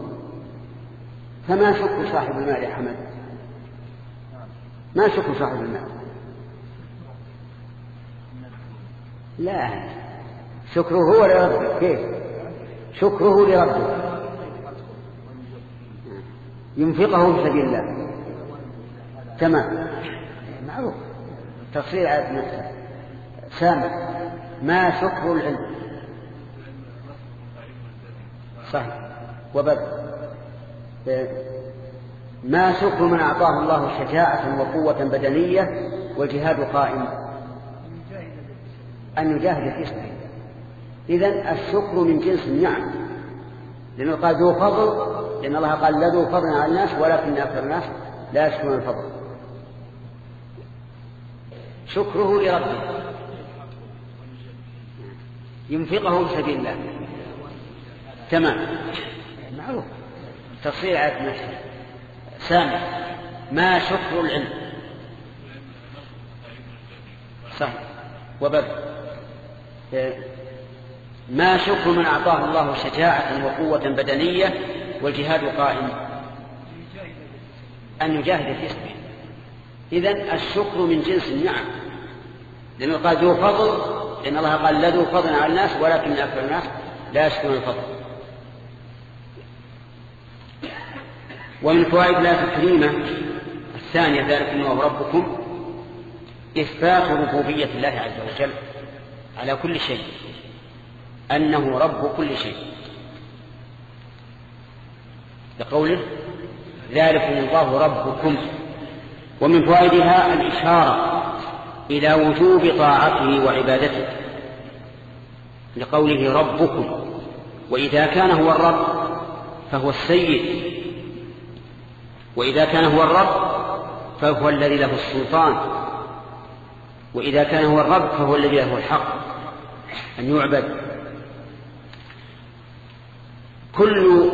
Speaker 1: فما شكر صاحب المال يا حمد ما شكر صاحب المال لا شكره هو لربه كيف شكره لربه ينفقه في سبيل الله تمام معروف تفصيل على نفسه سامع ما شكر العلم صحيح وبدل ما شكر من أعطاه الله شجاعة وقوة بدنية والجهاد قائم أن يجاهد في سبيل إذا الشكر من جنس النعم لأنه قال ذو فضل لأن الله قال لا ذو فضل على الناس ولكن أكثر الناس لا يشكرون الفضل شكره لربه ينفقه في سبيل الله تمام معروف تفصيل على المسألة سامع ما شكر العلم صح وبد ما شكر من أعطاه الله شجاعة وقوة بدنية والجهاد قائم أن يجاهد في اسمه إذن الشكر من جنس النعم لأنه قال ذو فضل لأن الله قال لا ذو فضل على الناس ولكن أكثر الناس لا يشكرون الفضل ومن فوائد الآية الكريمة الثانية ذلك أنه ربكم إثبات ربوبية الله عز وجل على كل شيء أنه رب كل شيء لقوله ذلكم الله ربكم ومن فوائدها الإشارة إلى وجوب طاعته وعبادته لقوله ربكم وإذا كان هو الرب فهو السيد وإذا كان هو الرب فهو الذي له السلطان وإذا كان هو الرب فهو الذي له الحق أن يعبد كل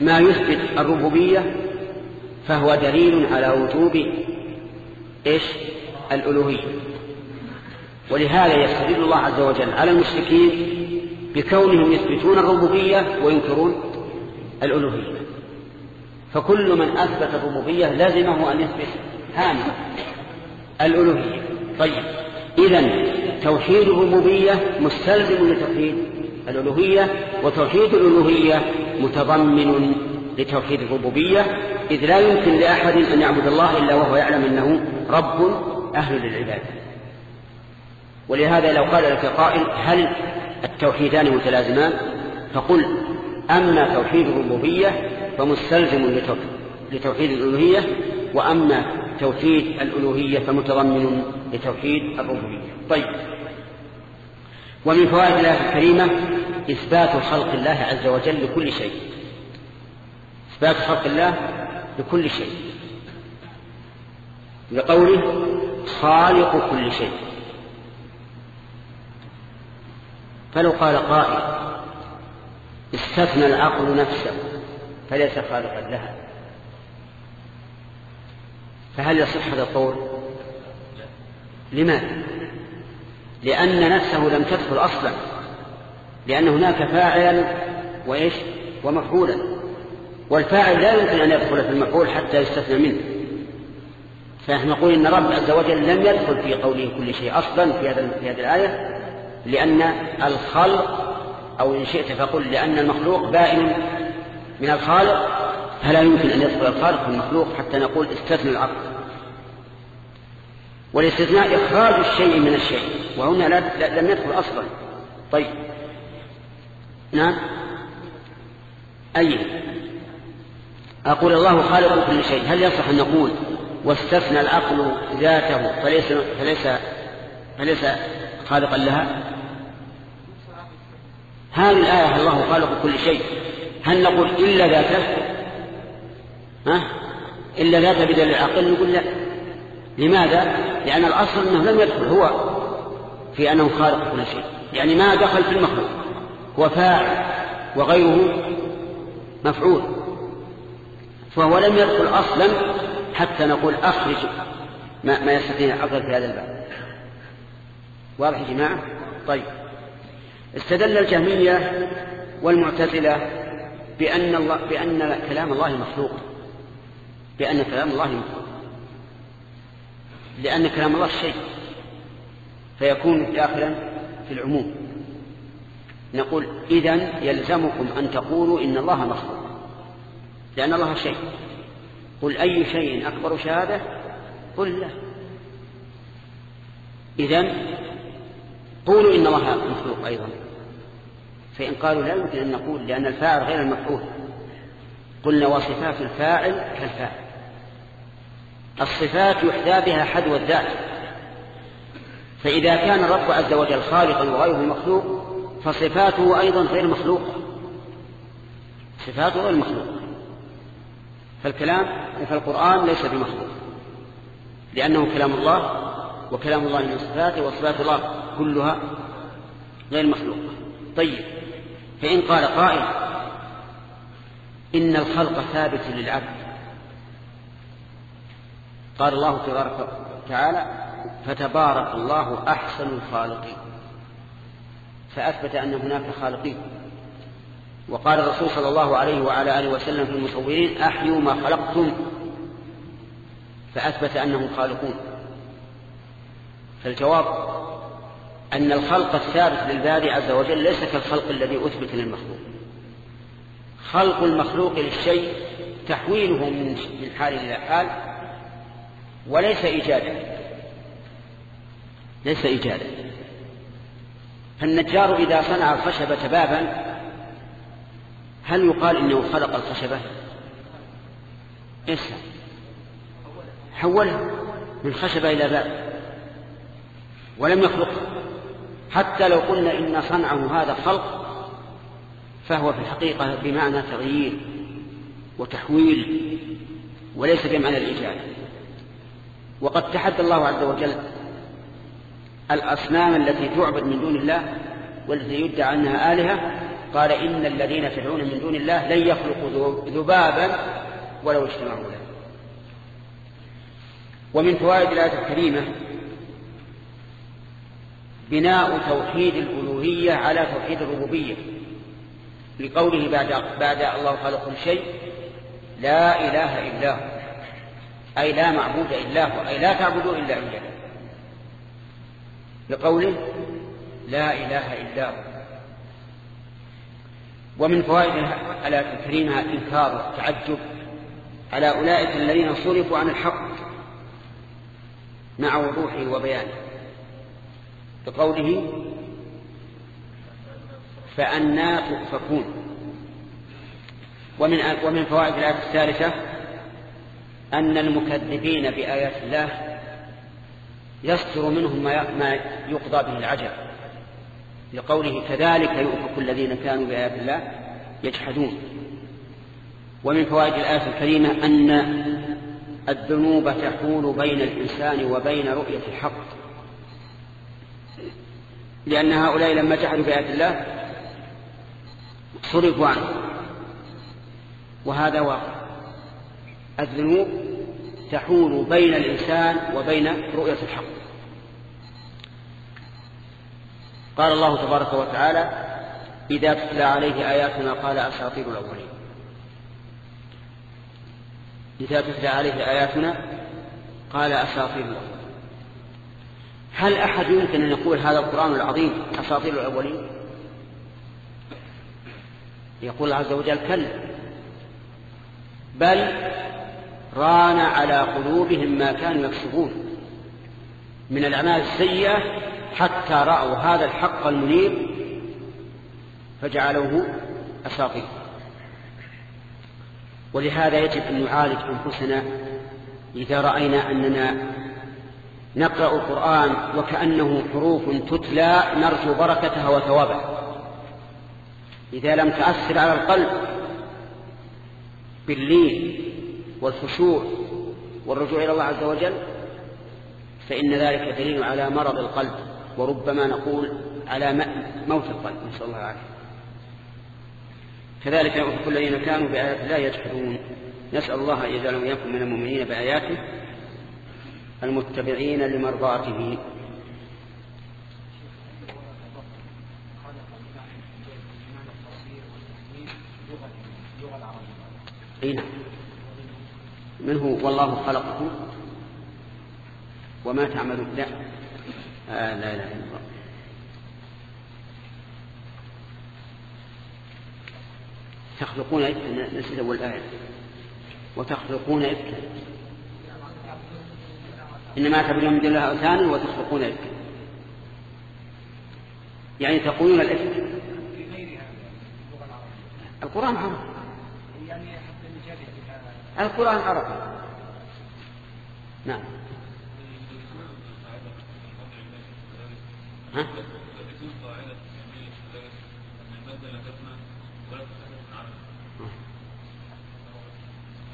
Speaker 1: ما يثبت الربوبية فهو دليل على وجوب إيش الألوهية ولهذا يستدل الله عز وجل على المشركين بكونهم يثبتون الربوبية وينكرون الألوهية فكل من أثبت الربوبية لازمه أن يثبت هامة الألوهية طيب إذا توحيد الربوبية مستلزم لتوحيد الألوهية وتوحيد الألوهية متضمن لتوحيد الربوبية إذ لا يمكن لأحد أن يعبد الله إلا وهو يعلم أنه رب أهل للعبادة ولهذا لو قال لك قائل هل التوحيدان متلازمان فقل أما توحيد الربوبية فمستلزم لتوحيد الألوهية وأما توحيد الألوهية فمتضمن لتوحيد الربوبية طيب ومن فوائد الآية الكريمة إثبات خلق الله عز وجل لكل شيء إثبات خلق الله لكل شيء لقوله خالق كل شيء فلو قال قائل استثنى العقل نفسه فليس خالقا لها فهل يصح هذا القول لماذا لأن نفسه لم تدخل أصلا لأن هناك فاعل وإيش ومفعولا والفاعل لا يمكن أن يدخل في المفعول حتى يستثنى منه فنحن نقول إن رب عز وجل لم يدخل في قوله كل شيء أصلا في هذا في هذه الآية لأن الخلق أو إن شئت فقل لأن المخلوق بائن من الخالق فلا يمكن أن يدخل الخالق في المخلوق حتى نقول استثنى العقل والاستثناء إخراج الشيء من الشيء وهنا لم يدخل أصلا طيب نعم أي أقول الله خالق كل شيء هل يصح أن نقول واستثنى العقل ذاته فليس, فليس, فليس خالقا لها هذه الآية الله خالق كل شيء هل نقول إلا ذاته ها إلا ذاته بدل العقل نقول لا لماذا لأن الأصل أنه لم يدخل هو في أنه خالق كل شيء يعني ما دخل في المخلوق هو فاعل وغيره مفعول فهو لم يدخل أصلا حتى نقول أخرج ما, ما يستطيع العقل في هذا الباب واضح يا جماعة طيب استدل الجهمية والمعتزلة بأن, الله بأن كلام الله مخلوق بأن كلام الله مخلوق لأن كلام الله شيء فيكون داخلا في العموم نقول إذا يلزمكم أن تقولوا إن الله مخلوق لأن الله شيء قل أي شيء أكبر شهادة قل لا إذا قولوا إن الله مخلوق أيضا فإن قالوا لا يمكن أن نقول لأن الفاعل غير المفعول قلنا وصفات الفاعل كالفاعل الصفات يحذى بها حدوى الذات
Speaker 2: فإذا كان الرب عز وجل خالقا وغيره مخلوق
Speaker 1: فصفاته أيضا غير مخلوقة صفاته غير مخلوقة فالكلام فالقرآن ليس بمخلوق لأنه كلام الله وكلام الله من صفاته وصفات الله كلها غير مخلوقة طيب فإن قال قائل إن الخلق ثابت للعبد قال الله تبارك وتعالى فتبارك الله أحسن الخالقين فأثبت أن هناك خالقين وقال الرسول صلى الله عليه وعلى آله وسلم في المصورين أحيوا ما خلقتم فأثبت أنهم خالقون فالجواب أن الخلق الثابت للباري عز وجل ليس كالخلق الذي أثبت للمخلوق خلق المخلوق للشيء تحويله من حال إلى حال وليس إيجادا ليس إيجادا فالنجار إذا صنع الخشبة بابا هل يقال إنه خلق الخشبة إيسا حولها من خشبة إلى باب ولم يخلقها حتى لو قلنا إن صنعه هذا خلق فهو في الحقيقة بمعنى تغيير وتحويل وليس بمعنى الإيجاد وقد تحدى الله عز وجل الأصنام التي تعبد من دون الله والتي يدعى أنها آلهة قال إن الذين تدعون من دون الله لن يخلقوا ذبابا ولو اجتمعوا له ومن فوائد الآية الكريمة بناء توحيد الألوهية على توحيد الربوبية لقوله بعد, بعد الله خلق كل شيء لا إله إلا هو
Speaker 2: أي لا معبود إلا هو أي لا تعبدوا إلا إياه
Speaker 1: لقوله لا إله إلا هو ومن فوائد على الكريمة إنكار التعجب على أولئك الذين صرفوا عن الحق مع وضوحه وبيانه بقوله فأنا تؤفكون ومن ومن فوائد الآية الثالثة أن المكذبين بآيات الله يستر منهم ما يقضى به العجب لقوله كذلك يؤفك الذين كانوا بآيات الله يجحدون ومن فوائد الآية الكريمة أن الذنوب تحول بين الإنسان وبين رؤية الحق لأن هؤلاء لما جحدوا بآيات الله صرفوا عنه وهذا واقع الذنوب تحول بين الإنسان وبين رؤية الحق قال الله تبارك وتعالى إذا تتلى عليه آياتنا قال أساطير الأولين إذا تتلى عليه آياتنا قال أساطير الأولين هل أحد يمكن أن يقول هذا القرآن العظيم أساطير الأولين يقول الله عز وجل كلا بل ران على قلوبهم ما كانوا يكسبون من الأعمال السيئة حتى رأوا هذا الحق المنير فجعلوه أساطير ولهذا يجب أن نعالج أنفسنا إذا رأينا أننا نقرأ القرآن وكأنه حروف تتلى نرجو بركتها وثوابها إذا لم تأثر على القلب باللين والخشوع والرجوع إلى الله عز وجل فإن ذلك دليل على مرض القلب وربما نقول على موت القلب نسأل الله العافية كذلك كل الذين كانوا بآيات لا يجحدون نسأل الله يجعل يكن من المؤمنين بآياته
Speaker 2: المتبعين لمرضاته
Speaker 1: أين نعم. من هو والله خلقكم وما تعملون لا آه لا لا الله تخلقون إفكا نسيت أول آية وتخلقون إفكا إنما تبنون من الله أوثانا وتخلقون الإثم يعني تقولون الإثم القرآن عربي.
Speaker 3: القرآن عربي. نعم ها؟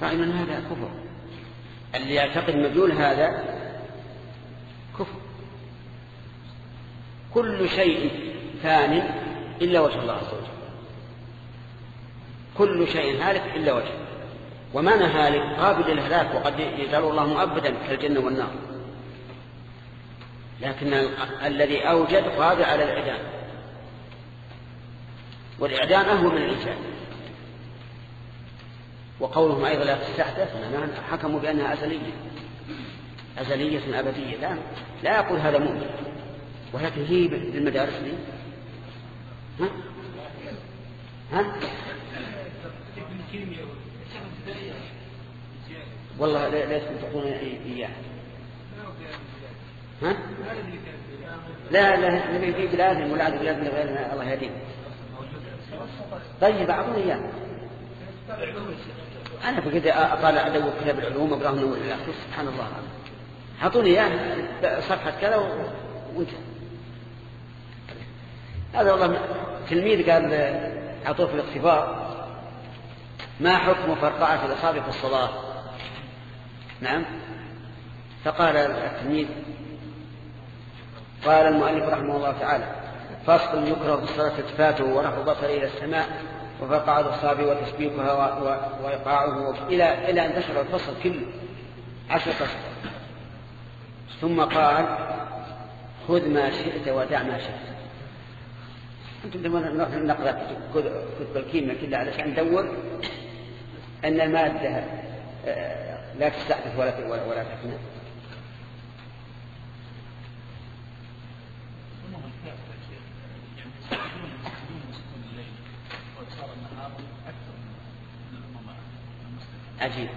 Speaker 3: فإن هذا كفر
Speaker 1: اللي يعتقد مدلول هذا كفر كل شيء ثان إلا وجه الله عز وجل كل شيء هالك إلا وجهه ومعنى هالك قابل للهلاك وقد يجعل الله مؤبدا كالجنة والنار لكن الذي أوجد قادر على الإعدام والإعدام أهو من الإنسان وقولهم أيضا لا تستحدث حكموا بأنها أزلية أزلية أبدية لا لا أقول هذا مؤمن ولكن هي بالمدارس لي ها ها والله لا لا تقول إياه ها لا لا نبي في بلاد ولا بلاد من غيرنا الله يهديه طيب أعطوني إياه
Speaker 2: أنا فقد أقال أدوك كتاب
Speaker 1: العلوم أقرأه من آخره سبحان الله أعطوني إياه صفحة كذا وانتهى هذا والله تلميذ قال أعطوه في الاختبار ما حكم فرقعة الأصابع في الصلاة نعم فقال التلميذ قال المؤلف رحمه الله تعالى فصل يكره في الصلاة التفاته ورفع بصره إلى السماء وفقع الأصابع وتسبيقها وإيقاعه إلى إلى أن تشرع الفصل كله عشر فصل ثم قال خذ ما شئت ودع ما شئت أنتم دمون نقرأ كتب الكيمياء كلها علشان ندور أن المادة آه، لا تستحدث ولا ولا, ولا تفنى
Speaker 3: عجيب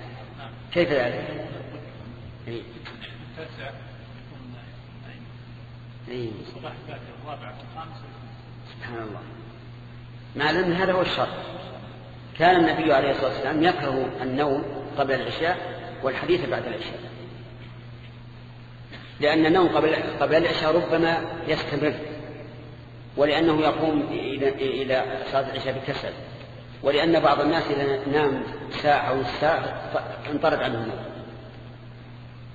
Speaker 3: كيف ذلك؟
Speaker 1: إيه. أي. صباح سبحان الله مع أن هذا هو الشرط كان النبي عليه الصلاة والسلام يكره النوم قبل العشاء والحديث بعد العشاء لأن النوم قبل قبل العشاء ربما يستمر ولأنه يقوم إلى إلى صلاة العشاء بكسل ولأن بعض الناس إذا نام ساعة أو ساعة انطرد عنه النوم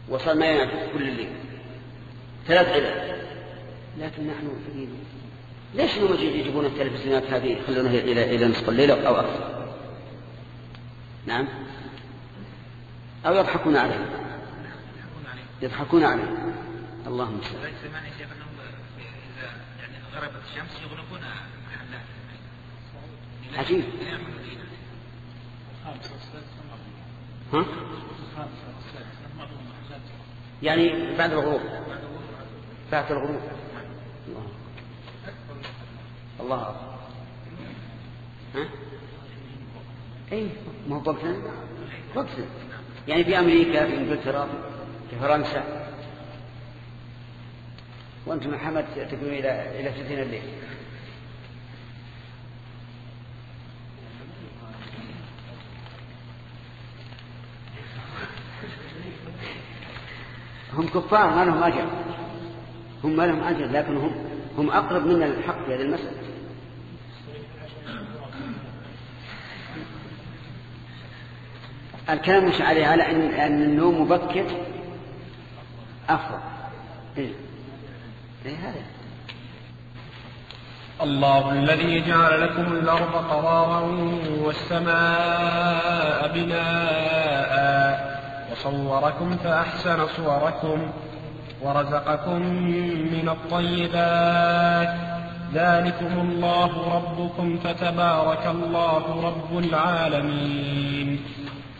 Speaker 1: وصار ما ينام كل الليل ثلاث علل لكن نحن في ليش هم يجيبون التلفزيونات هذه يخلونها إلى إلى نصف الليل أو أكثر نعم أو يضحكون عليه يضحكون عليه اللهم صل ذلك زمان يا شيخ
Speaker 3: أنهم يعني غربت الشمس يغلقون محلات عجيب
Speaker 2: ها؟ يعني بعد الغروب بعد الغروب الله أعلم ها؟
Speaker 1: أي ما هو بوقتنا بوقتنا يعني في أمريكا في إنجلترا في فرنسا وأنتم محمد تكون إلى إلى ستين الليل هم كفار ما لهم أجر هم ما لهم أجر لكن هم هم أقرب منا للحق في هذه المسألة الكلام مش عليه على أن, النوم مبكر أفضل إيه؟ إيه
Speaker 3: هذا الله الذي جعل لكم الأرض قرارا والسماء بناء وصوركم فأحسن صوركم ورزقكم من الطيبات ذلكم الله ربكم فتبارك الله رب العالمين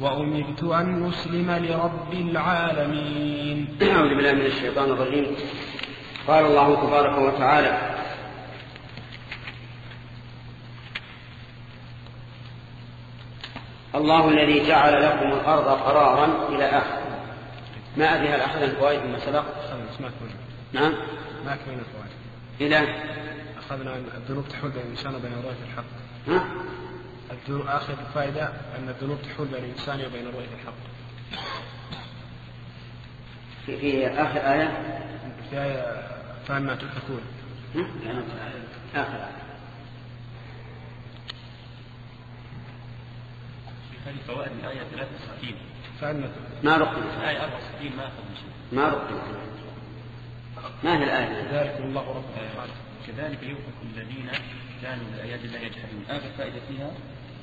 Speaker 3: وأمرت أن أسلم لرب العالمين
Speaker 1: أعوذ بالله من الشيطان الرجيم قال الله تبارك وتعالى الله الذي جعل لكم الأرض قرارا إلى آخر ما أدري هل أحد الفوائد
Speaker 3: مما سبق نعم ما كملنا الفوائد إلى أخذنا الذنوب تحول بين الإنسان وبين راية الحق ها؟ آخر الفائدة أن الذنوب تحول بين الإنسان وبين رؤية الحق
Speaker 1: في, في آخر آية في آية
Speaker 3: فأما تؤفكون
Speaker 1: يعني آخر آية في هذه فوائد الآية 63
Speaker 3: فأما ما رقيت. الآية 64 ما أخذ ما رقمت ما هي الآية ذلك الله ربكم
Speaker 1: آه، كذلك يؤفك الذين كانوا بآيات الله يجحدون آخر فائدة فيها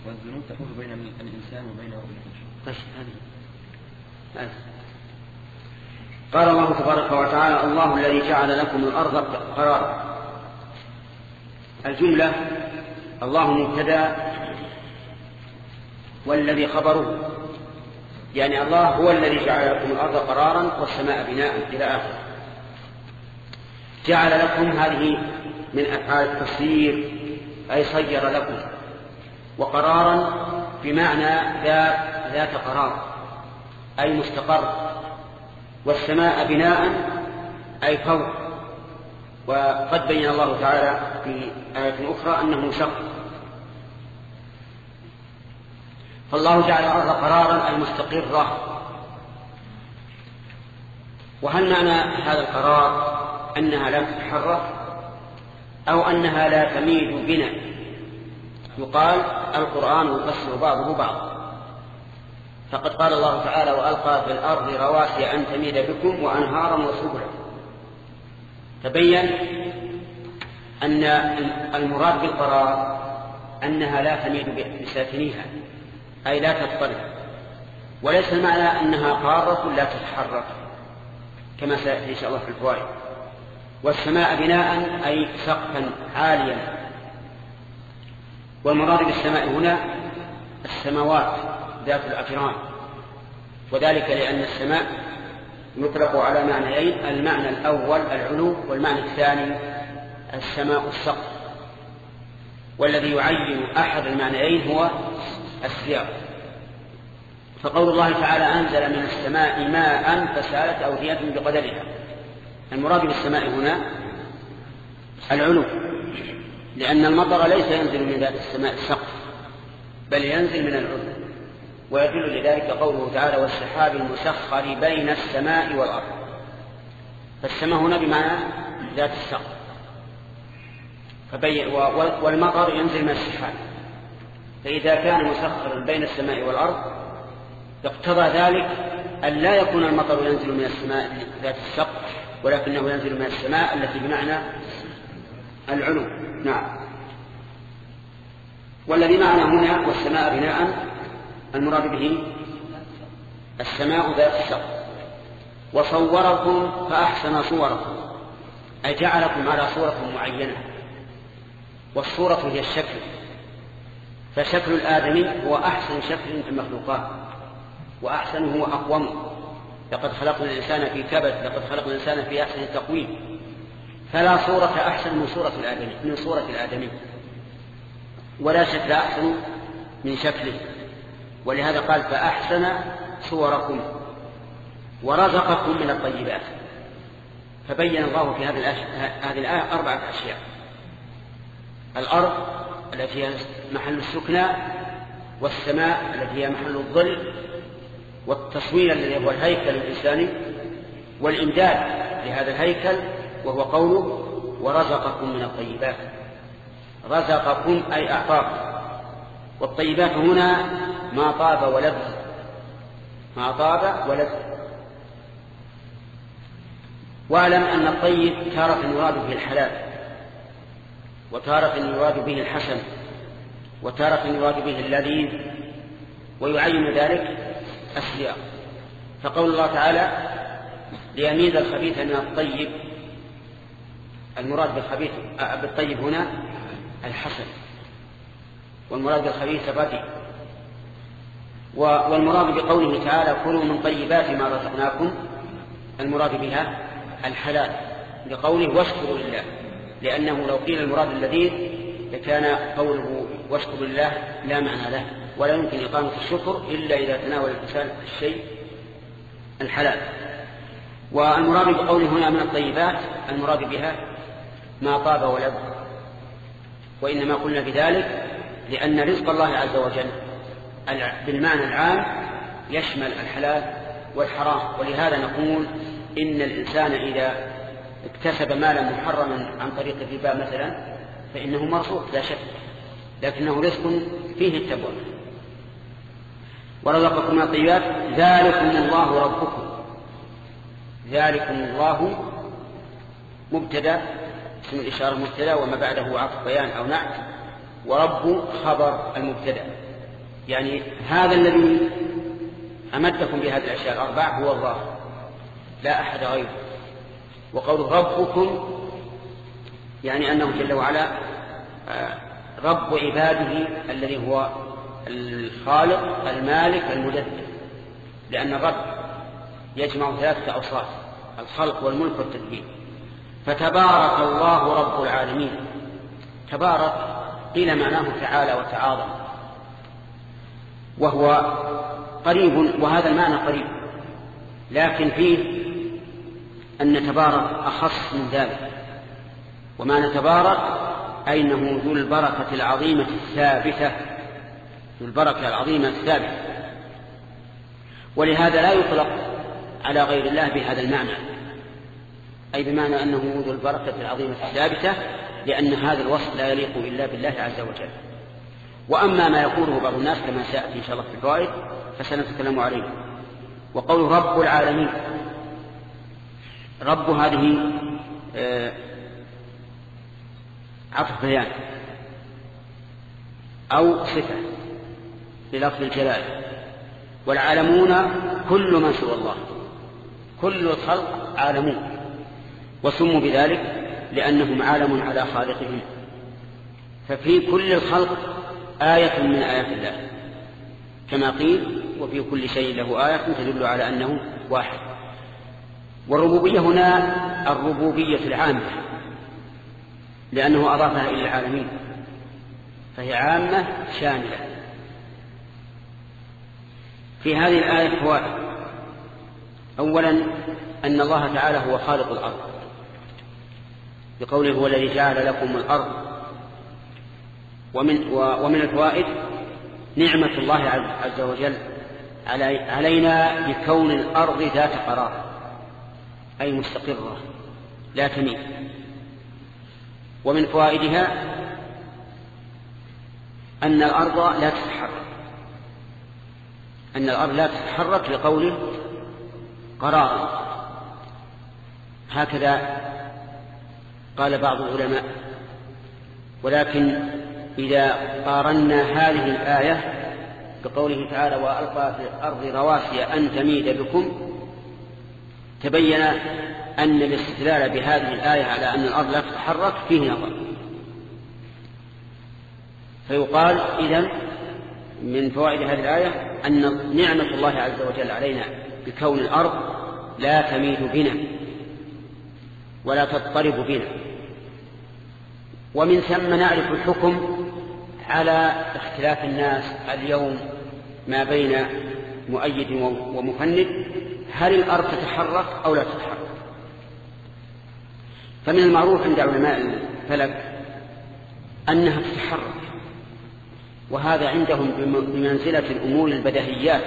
Speaker 1: والذنوب تحول بين الإنسان وبين طيب هذه قال الله تبارك وتعالى الله الذي جعل لكم الأرض قرارا الجملة الله مبتدا والذي خبره يعني الله هو الذي جعل لكم الأرض قرارا والسماء بناء إلى آخره جعل لكم هذه من أفعال التصير أي صير لكم وقرارا بمعنى ذات, ذات قرار أي مستقر والسماء بناء أي فوق وقد بين الله تعالى في آية أخرى أنه شق فالله جعل الأرض قرارا أي مستقرة وهل معنى هذا القرار أنها لا تتحرك أو أنها لا تميل بنا يقال القرآن يفسر بعضه بعضا فقد قال الله تعالى وألقى في الأرض رواسي أن تميد بكم وأنهارا وسبلا تبين أن المراد بالقرار أنها لا تميد بساكنيها أي لا تضطرب وليس المعنى أنها قارة لا تتحرك كما سيأتي إن شاء الله في الفوائد والسماء بناء أي سقفا عاليا والمراد بالسماء هنا السماوات ذات الأجرام وذلك لأن السماء يطلق على معنيين المعنى الأول العلو والمعنى الثاني السماء السقف والذي يعين أحد المعنيين هو السياق فقول الله تعالى أنزل من السماء ماء فسالت أودية بقدرها المراد بالسماء هنا العلو لأن المطر ليس ينزل من ذات السماء السقف بل ينزل من العلو ويدل لذلك قوله تعالى والسحاب المسخر بين السماء والأرض فالسماء هنا بمعنى ذات السقف فبي والمطر ينزل من السحاب فإذا كان مسخرا بين السماء والأرض اقتضى ذلك أن لا يكون المطر ينزل من السماء ذات السقف ولكنه ينزل من السماء التي بمعنى العلو نعم
Speaker 3: والذي معنا هنا والسماء بناء
Speaker 1: المراد به السماء ذات الشر وصوركم فأحسن صوركم أي جعلكم على صورة معينة والصورة هي الشكل فشكل الآدمي هو أحسن شكل في المخلوقات وأحسنه وأقومه لقد خلقنا الإنسان في كبد لقد خلقنا الإنسان في أحسن تقويم فلا صورة أحسن من صورة الآدمي من صورة الآدمي ولا شكل أحسن من شكله ولهذا قال فأحسن صوركم ورزقكم من الطيبات فبين الله في هذه هذه الآية أربعة أشياء الأرض التي هي محل السكنى والسماء التي هي محل الظل والتصوير الذي هو الهيكل الإنساني والإمداد لهذا الهيكل وهو قوله ورزقكم من الطيبات رزقكم أي أعطاكم والطيبات هنا ما طاب ولذ ما طاب ولذ واعلم أن الطيب تارة يراد به الحلال وتارة يراد به الحسن وتارة يراد به اللذيذ ويعين ذلك السياق فقول الله تعالى ليميز الخبيث من الطيب المراد بالخبيث آه، بالطيب هنا الحسن والمراد بالخبيث الردي والمراد بقوله تعالى كلوا من طيبات ما رزقناكم المراد بها الحلال بقوله واشكروا لله لأنه لو قيل المراد اللذيذ لكان قوله واشكروا لله لا معنى له ولا يمكن إقامة الشكر إلا إذا تناول الإنسان الشيء الحلال والمراد بقوله هنا من الطيبات المراد بها ما طاب ولا وإنما قلنا بذلك لأن رزق الله عز وجل بالمعنى العام يشمل الحلال والحرام ولهذا نقول إن الإنسان إذا اكتسب مالا محرما عن طريق الربا مثلا فإنه مرفوض لا شك لكنه رزق فيه التبوى ورزقكم الطيبات ذلكم الله ربكم ذلكم الله مبتدا اسم الإشارة المبتدا وما بعده عطف بيان أو نعت ورب خبر المبتدا يعني هذا الذي أمدكم بهذه الأشياء الأربعة هو الله لا أحد غيره وقول ربكم يعني أنه جل وعلا آه، رب عباده الذي هو الخالق المالك المدبر لأن الرب يجمع ثلاثة أوصاف الخلق والملك والتدبير فتبارك الله رب العالمين تبارك قيل معناه تعالى وتعاظم وهو قريب وهذا المعنى قريب لكن فيه أن تبارك أخص من ذلك ومعنى تبارك أي أنه ذو البركة العظيمة الثابتة ذو البركة العظيمة الثابتة ولهذا لا يطلق على غير الله بهذا المعنى أي بمعنى أنه ذو البركة العظيمة الثابتة لأن هذا الوصف لا يليق إلا بالله عز وجل وأما ما يقوله بعض الناس كما سأتي إن شاء الله في الفوائد فسنتكلم عليه وقول رب العالمين رب هذه آه، عطف بيان أو صفة بلفظ الجلال والعالمون كل من سوى الله كل الخلق عالمون وسموا بذلك لأنهم عالم على خالقهم ففي كل الخلق آية من آيات الله كما قيل وفي كل شيء له آية تدل على أنه واحد والربوبية هنا الربوبية العامة لأنه أضافها إلى العالمين فهي عامة شاملة في هذه الآية فوائد أولا أن الله تعالى هو خالق الأرض بقوله هو الذي جعل لكم الأرض ومن, ومن الفوائد نعمة الله عز وجل علينا بكون الأرض ذات قرار أي مستقرة لا تميل ومن فوائدها أن الأرض لا تتحرك أن الأرض لا تتحرك لقوله قرار هكذا قال بعض العلماء ولكن إذا قارنا هذه الآية بقوله تعالى وألقى في الأرض رواسي أن تميد بكم تبين أن الاستدلال بهذه الآية على أن الأرض لا تتحرك فيه نظر فيقال إذا من فوائد هذه الآية أن نعمة الله عز وجل علينا بكون الأرض لا تميد بنا ولا تضطرب بنا ومن ثم نعرف الحكم على اختلاف الناس اليوم ما بين مؤيد ومفند هل الأرض تتحرك أو لا تتحرك فمن المعروف عند علماء الفلك أنها تتحرك وهذا عندهم بمنزلة الأمور البدهيات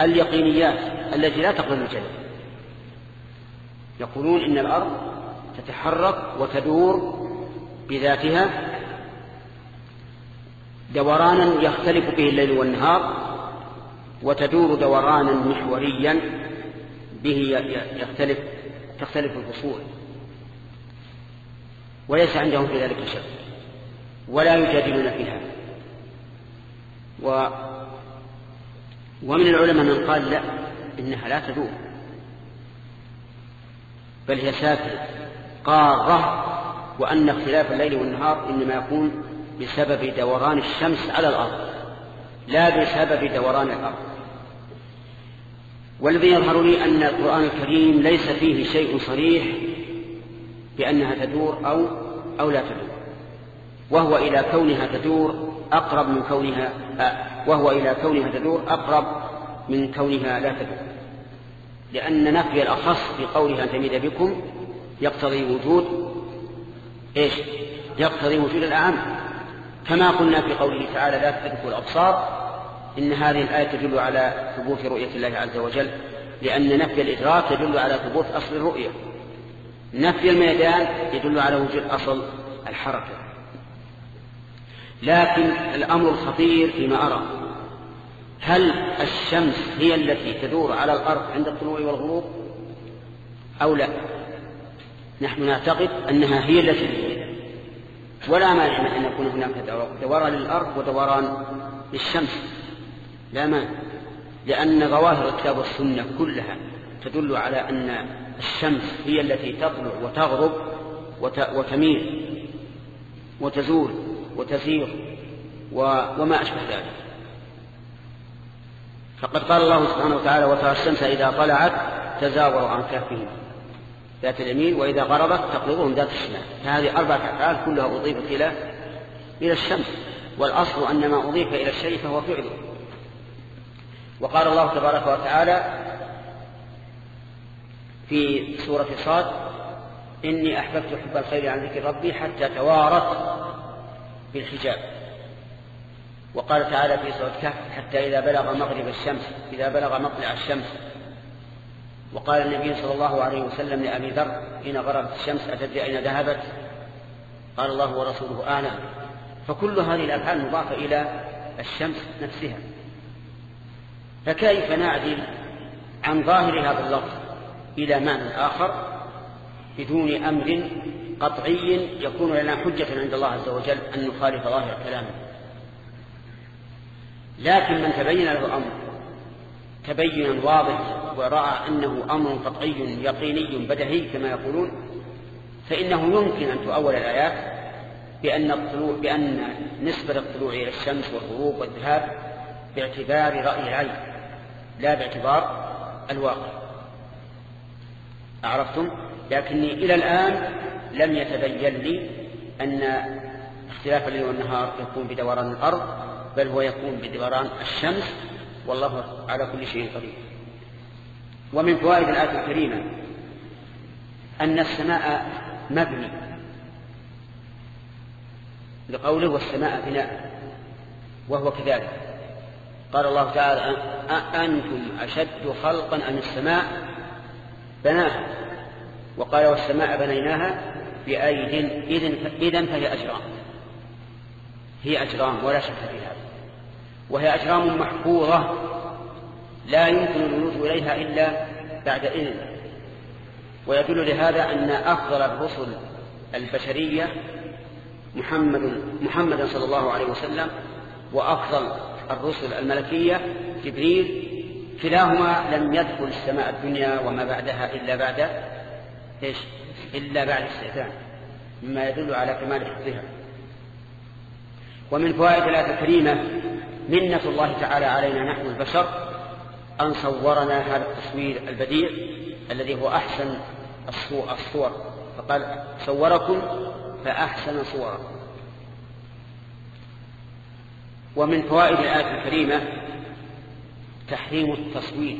Speaker 1: اليقينيات التي لا تقبل الجدل يقولون إن الأرض تتحرك وتدور بذاتها دورانا يختلف به الليل والنهار وتدور دورانا محوريا به يختلف تختلف الفصول وليس عندهم في ذلك شك ولا يجادلون فيها و ومن العلماء من قال لا إنها لا تدور بل هي سافرة قارة وأن اختلاف الليل والنهار إنما يكون بسبب دوران الشمس على الأرض لا بسبب دوران الأرض والذي يظهر لي أن القرآن الكريم ليس فيه شيء صريح بأنها تدور أو, أو لا تدور وهو إلى كونها تدور أقرب من كونها آه وهو إلى كونها تدور أقرب من كونها لا تدور لأن نفي الأخص في قولها تميد بكم يقتضي وجود إيش يقتضي وجود الأعم كما قلنا في قوله تعالى لا تدركوا الأبصار إن هذه الآية تدل على ثبوت رؤية الله عز وجل لأن نفي الإدراك يدل على ثبوت أصل الرؤية نفي الميدان يدل على وجود أصل الحركة لكن الأمر الخطير فيما أرى هل الشمس هي التي تدور على الأرض عند الطلوع والغروب أو لا نحن نعتقد أنها هي التي ولا مانع أن يكون هناك دوران للأرض ودوران للشمس لا مانع لأن ظواهر الكتاب والسنة كلها تدل على أن الشمس هي التي تطلع وتغرب وتميل وتزول وتسير وما أشبه ذلك فقد قال الله سبحانه وتعالى وترى الشمس إذا طلعت تزاور عن كهفهم ذات اليمين وإذا غربت تقرضهم ذات الشمال فهذه أربعة أفعال كلها أضيفت إلى إلى الشمس والأصل أن ما أضيف إلى الشيء فهو فعله وقال الله تبارك وتعالى في سورة صاد إني أحببت حب الخير عن ذكر ربي حتى توارت بالحجاب وقال تعالى في سورة كهف حتى إذا بلغ مغرب الشمس إذا بلغ مطلع الشمس وقال النبي صلى الله عليه وسلم لأبي ذر حين غربت الشمس أتدري أين ذهبت قال الله ورسوله آنا فكل هذه الأفعال مضافة إلى الشمس نفسها فكيف نعدل عن ظاهر هذا اللفظ إلى معنى آخر بدون أمر قطعي يكون لنا حجة عند الله عز وجل أن نخالف ظاهر كلامه لكن من تبين له الأمر تبين واضح ورأى أنه أمر قطعي يقيني بدهي كما يقولون فإنه يمكن أن تؤول الآيات بأن, الطلوع بأن نسبة الطلوع إلى الشمس والغروب والذهاب باعتبار رأي العين لا باعتبار الواقع أعرفتم؟ لكني إلى الآن لم يتبين لي أن اختلاف الليل والنهار يكون بدوران الأرض بل هو يكون بدوران الشمس والله على كل شيء قدير ومن فوائد الآية الكريمة أن السماء مبني لقوله والسماء بناء وهو كذلك قال الله تعالى أنتم أشد خلقا أم السماء بناها وقال والسماء بنيناها بأيد إذن فهي أجرام هي أجرام ولا شك في هذا وهي أجرام محفوظة لا يمكن الولوج إليها إلا بعد إذن ويدل لهذا أن أفضل الرسل البشرية محمد محمدا صلى الله عليه وسلم وأفضل الرسل الملكية جبريل كلاهما لم يدخل السماء الدنيا وما بعدها إلا بعد إيش إلا بعد استئذان مما يدل على كمال حفظها ومن فوائد الآية الكريمة منة الله تعالى علينا نحن البشر أن صورنا هذا التصوير البديع الذي هو أحسن الصور فقال صوركم فأحسن صوركم ومن فوائد الآية الكريمة تحريم التصوير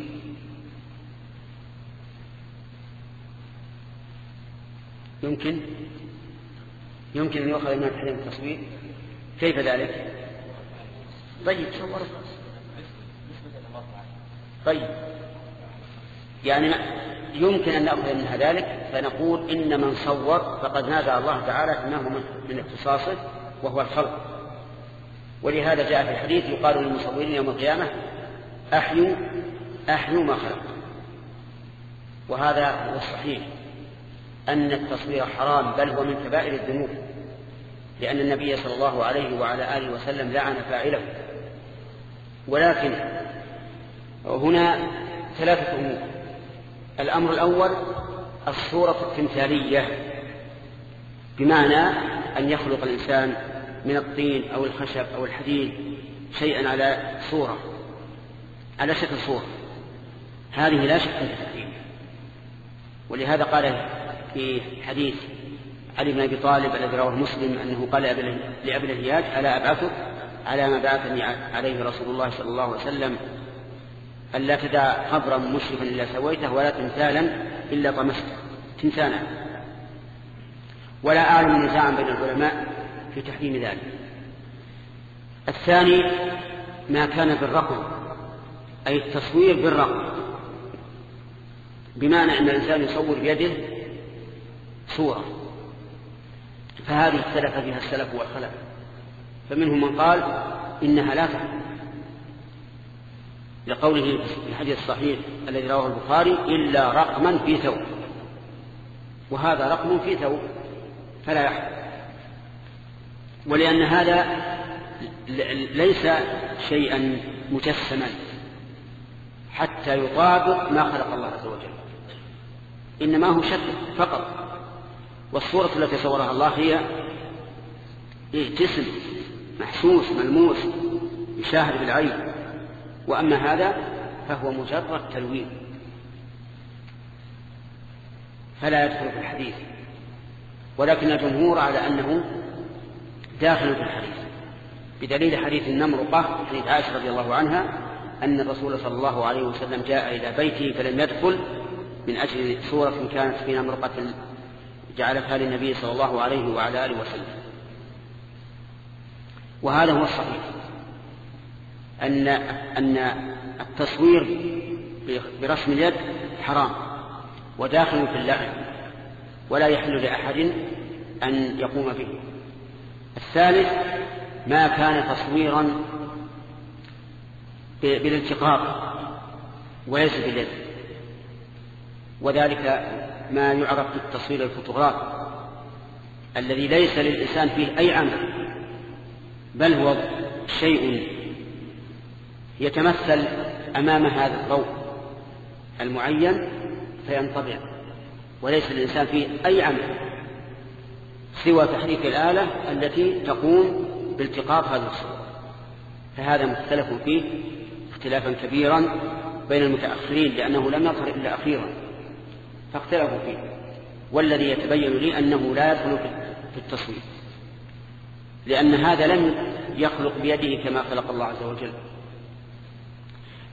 Speaker 1: يمكن يمكن أن يؤخذ من تحريم التصوير كيف ذلك؟ طيب صورت طيب يعني يمكن أن نأخذ منها ذلك فنقول إن من صور فقد نادى الله تعالى أنه من اختصاصه وهو الخلق ولهذا جاء في الحديث يقال للمصورين يوم القيامة أحيوا أحيوا ما خلق وهذا هو الصحيح أن التصوير حرام بل هو من كبائر الذنوب لأن النبي صلى الله عليه وعلى آله وسلم لعن فاعله ولكن هنا ثلاثة أمور الأمر الأول الصورة التمثالية
Speaker 3: بمعنى أن يخلق الإنسان من الطين أو
Speaker 1: الخشب أو الحديد شيئا على صورة على شكل صورة هذه لا شك في ولهذا قال في حديث علي بن أبي طالب الذي رواه مسلم أنه قال لأبي الهياج ألا أبعثك على ما بعثني عليه رسول الله صلى الله عليه وسلم أن لا تدع قبرا مشرفا إلا سويته ولا تمثالا إلا طمسته تمثالا ولا أعلم نزاعا بين العلماء في تحريم ذلك الثاني ما كان بالرقم أي التصوير بالرقم بمعنى أن الإنسان يصور بيده صورة فهذه اختلف فيها السلف والخلف فمنهم من قال إنها لا تحرم لقوله في الحديث الصحيح الذي رواه البخاري إلا رقما في ثوب وهذا رقم في ثوب فلا يحرم ولأن هذا ليس شيئا مجسما حتى يطابق ما خلق الله عز وجل إنما هو شكل فقط والصورة التي صورها الله هي إيه؟ جسم محسوس ملموس يشاهد بالعين وأما هذا فهو مجرد تلوين فلا يدخل في الحديث ولكن الجمهور على أنه داخل في الحديث بدليل حديث النمرقة حديث عائشة رضي الله عنها أن الرسول صلى الله عليه وسلم جاء إلى بيته فلم يدخل من أجل صورة كانت في نمرقة جعلتها للنبي صلى الله عليه وعلى آله وسلم وهذا هو الصحيح أن, أن التصوير برسم اليد حرام
Speaker 2: وداخل في اللعن
Speaker 1: ولا يحل لأحد أن يقوم به الثالث ما كان تصويرا بالالتقاط وليس اليد وذلك ما يعرف بالتصوير الفوتوغرافي الذي ليس للإنسان فيه أي عمل بل هو شيء يتمثل أمام هذا الضوء المعين فينطبع وليس الإنسان فيه أي عمل سوى تحريك الآلة التي تقوم بالتقاط هذا الصور فهذا مختلف فيه اختلافا كبيرا بين المتأخرين لأنه لم يظهر إلا أخيرا فاختلفوا فيه والذي يتبين لي أنه لا يدخل في التصوير لأن هذا لم يخلق بيده كما خلق الله عز وجل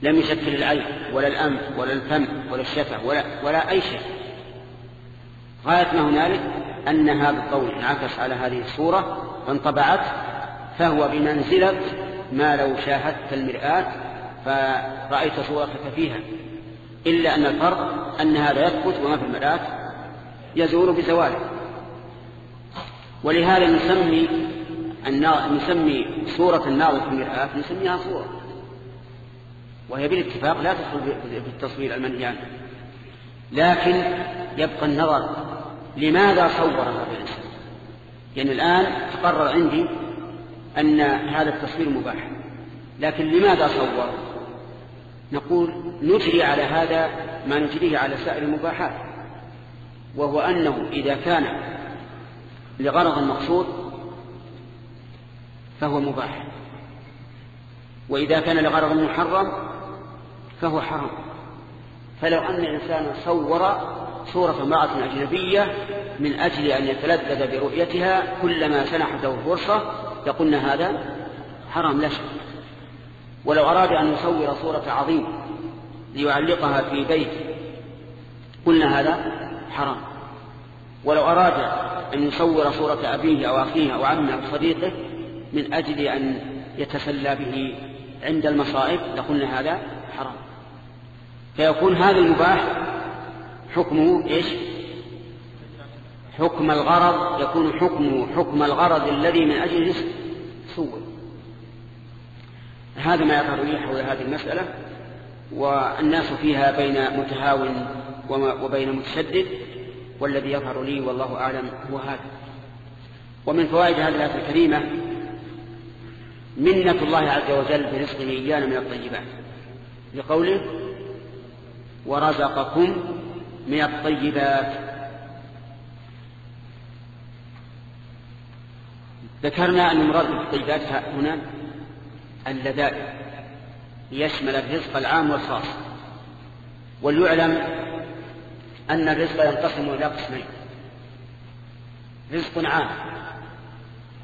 Speaker 1: لم يشكل العين ولا الأنف ولا الفم ولا الشفة ولا, ولا أي شيء غاية ما هنالك أن هذا القول انعكس على هذه الصورة فانطبعت فهو بمنزلة ما لو شاهدت المرآة فرأيت صورتك فيها إلا أن الفرق أن هذا يثبت وما في المرآة يزول بزواله ولهذا نسمي نسمي صورة الناظر في المرآة نسميها صورة وهي بالاتفاق لا تدخل بالتصوير المنهي عنه لكن يبقى النظر لماذا صور هذا الإنسان يعني الآن تقرر عندي أن هذا التصوير مباح لكن لماذا صور نقول نجري على هذا ما نجريه على سائر المباحات وهو أنه إذا كان لغرض مقصود فهو مباح وإذا كان لغرض محرم فهو حرام فلو أن إنسانا صور صورة امرأة أجنبية من أجل أن يتلذذ برؤيتها كلما سنحت له الفرصة يقولنا هذا حرام لا شك ولو أراد أن يصور صورة عظيم ليعلقها في بيت قلنا هذا حرام ولو أراد أن يصور صورة أبيه أو أخيه أو عمه أو صديقه من أجل أن يتسلى به عند المصائب لقلنا هذا حرام فيكون هذا المباح حكمه إيش حكم الغرض يكون حكمه حكم الغرض الذي من أجله صور هذا ما يظهر لي حول هذه المسألة والناس فيها بين متهاون وبين متشدد والذي يظهر لي والله أعلم هو هذا ومن فوائد هذه الآية الكريمة منة الله عز وجل برزقه إيانا من الطيبات لقوله ورزقكم من الطيبات
Speaker 2: ذكرنا أن المراد بالطيبات هنا
Speaker 1: اللذائذ ليشمل الرزق العام والخاص وليعلم أن الرزق ينقسم إلى قسمين رزق عام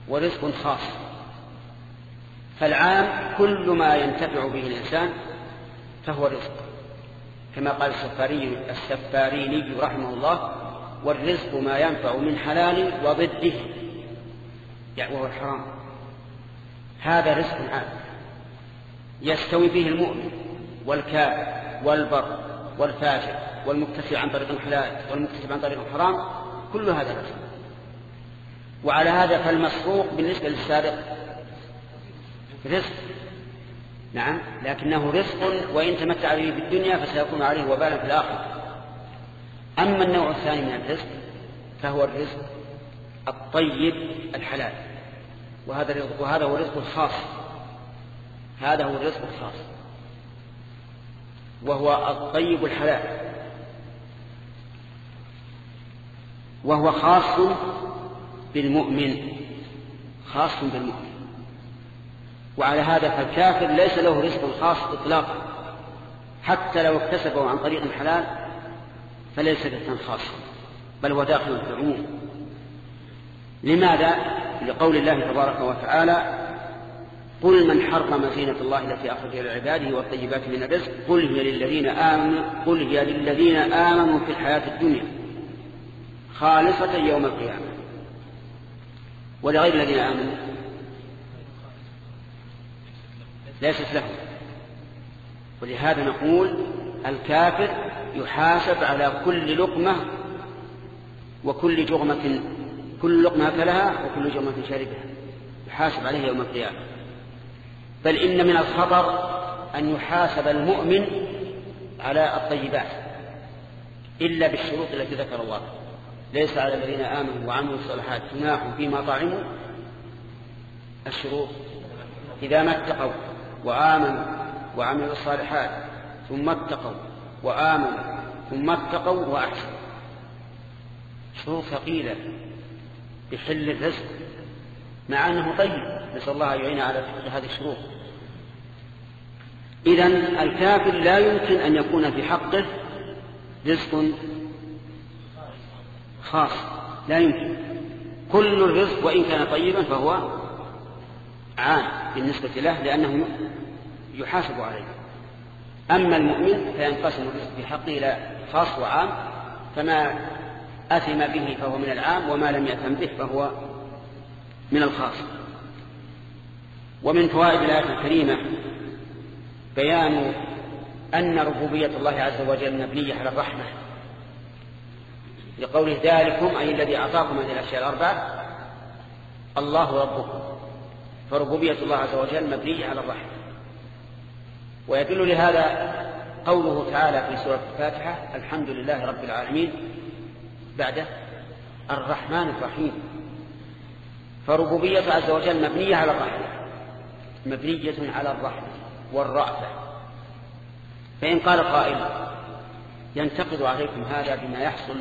Speaker 1: ورزق خاص فالعام كل ما ينتفع به الإنسان فهو رزق كما قال السفاري السفاريني رحمه الله والرزق ما ينفع من حلال وضده يعني وهو الحرام هذا رزق عام يستوي فيه المؤمن والكافر والبر والفاجر والمكتسب عن طريق الحلال والمكتسب عن طريق الحرام كل هذا رزق وعلى هذا فالمسروق بالنسبة للسارق رزق نعم لكنه رزق وإن تمتع به في الدنيا فسيكون عليه وبالا في الآخرة أما النوع الثاني من الرزق فهو الرزق الطيب الحلال وهذا وهذا هو الرزق الخاص هذا هو الرزق الخاص وهو الطيب الحلال وهو خاص بالمؤمن خاص بالمؤمن وعلى هذا فالكافر ليس له رزق خاص إطلاقا حتى لو اكتسبه عن طريق الحلال فليس رزقا خاصا بل هو داخل العموم لماذا لقول الله تبارك وتعالى قل من حرم زينة الله التي أخرجها لعباده والطيبات من الرزق قل هي للذين آمنوا قل هي للذين آمنوا في الحياة الدنيا خالصة يوم القيامة ولغير الذين آمنوا ليست له ولهذا نقول الكافر يحاسب على كل لقمة وكل جغمة كل لقمة أكلها وكل جغمة شربها يحاسب عليه يوم القيامة بل إن من الخطر أن يحاسب المؤمن على الطيبات إلا بالشروط التي ذكر الله ليس على الذين آمنوا وعملوا الصالحات جناح فيما طعموا الشروط إذا ما اتقوا وآمنوا وعملوا الصالحات ثم اتقوا وآمنوا ثم اتقوا وأحسنوا شروط ثقيلة بحل الرزق مع أنه طيب نسأل الله أن يعين على هذه الشروط
Speaker 3: إذا الكافر لا يمكن أن
Speaker 1: يكون في حقه رزق خاص لا يمكن كل الرزق وإن كان طيبا فهو عام بالنسبة له لأنه يحاسب عليه أما المؤمن فينقسم الرزق إلى خاص وعام فما أثم به فهو من العام وما لم يأثم به فهو من الخاص ومن فوائد الآية الكريمة بيان أن ربوبية الله عز وجل مبنية على الرحمة لقوله ذلكم أي الذي أعطاكم هذه الأشياء الأربعة الله ربكم فربوبية الله عز وجل مبنية على الرحمة ويدل لهذا قوله تعالى في سورة الفاتحة الحمد لله رب العالمين بعده الرحمن الرحيم فربوبية عز وجل مبنية على الرحمة مبنية على الرحمة والرأفة فإن قال قائل ينتقد عليكم هذا بما يحصل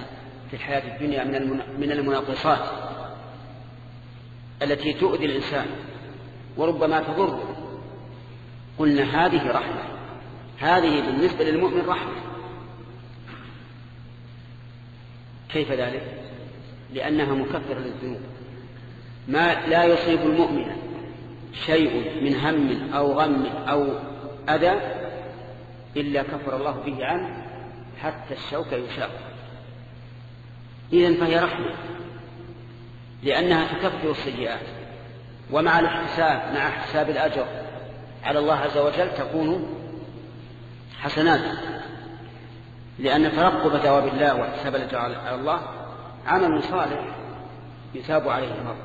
Speaker 1: في الحياة الدنيا من المناقصات التي تؤذي الإنسان وربما تضره قلنا هذه رحمة هذه بالنسبة للمؤمن رحمة كيف ذلك لأنها مكفرة للذنوب ما لا يصيب المؤمن شيء من هم أو غم أو أذى إلا كفر الله به عنه حتى الشوك يشاق إذن فهي رحمة لأنها تكفر السيئات ومع الاحتساب مع حساب الأجر على الله عز وجل تكون حسنات لأن ترقب ثواب الله واحتساب الأجر على الله عمل صالح يثاب عليه المرء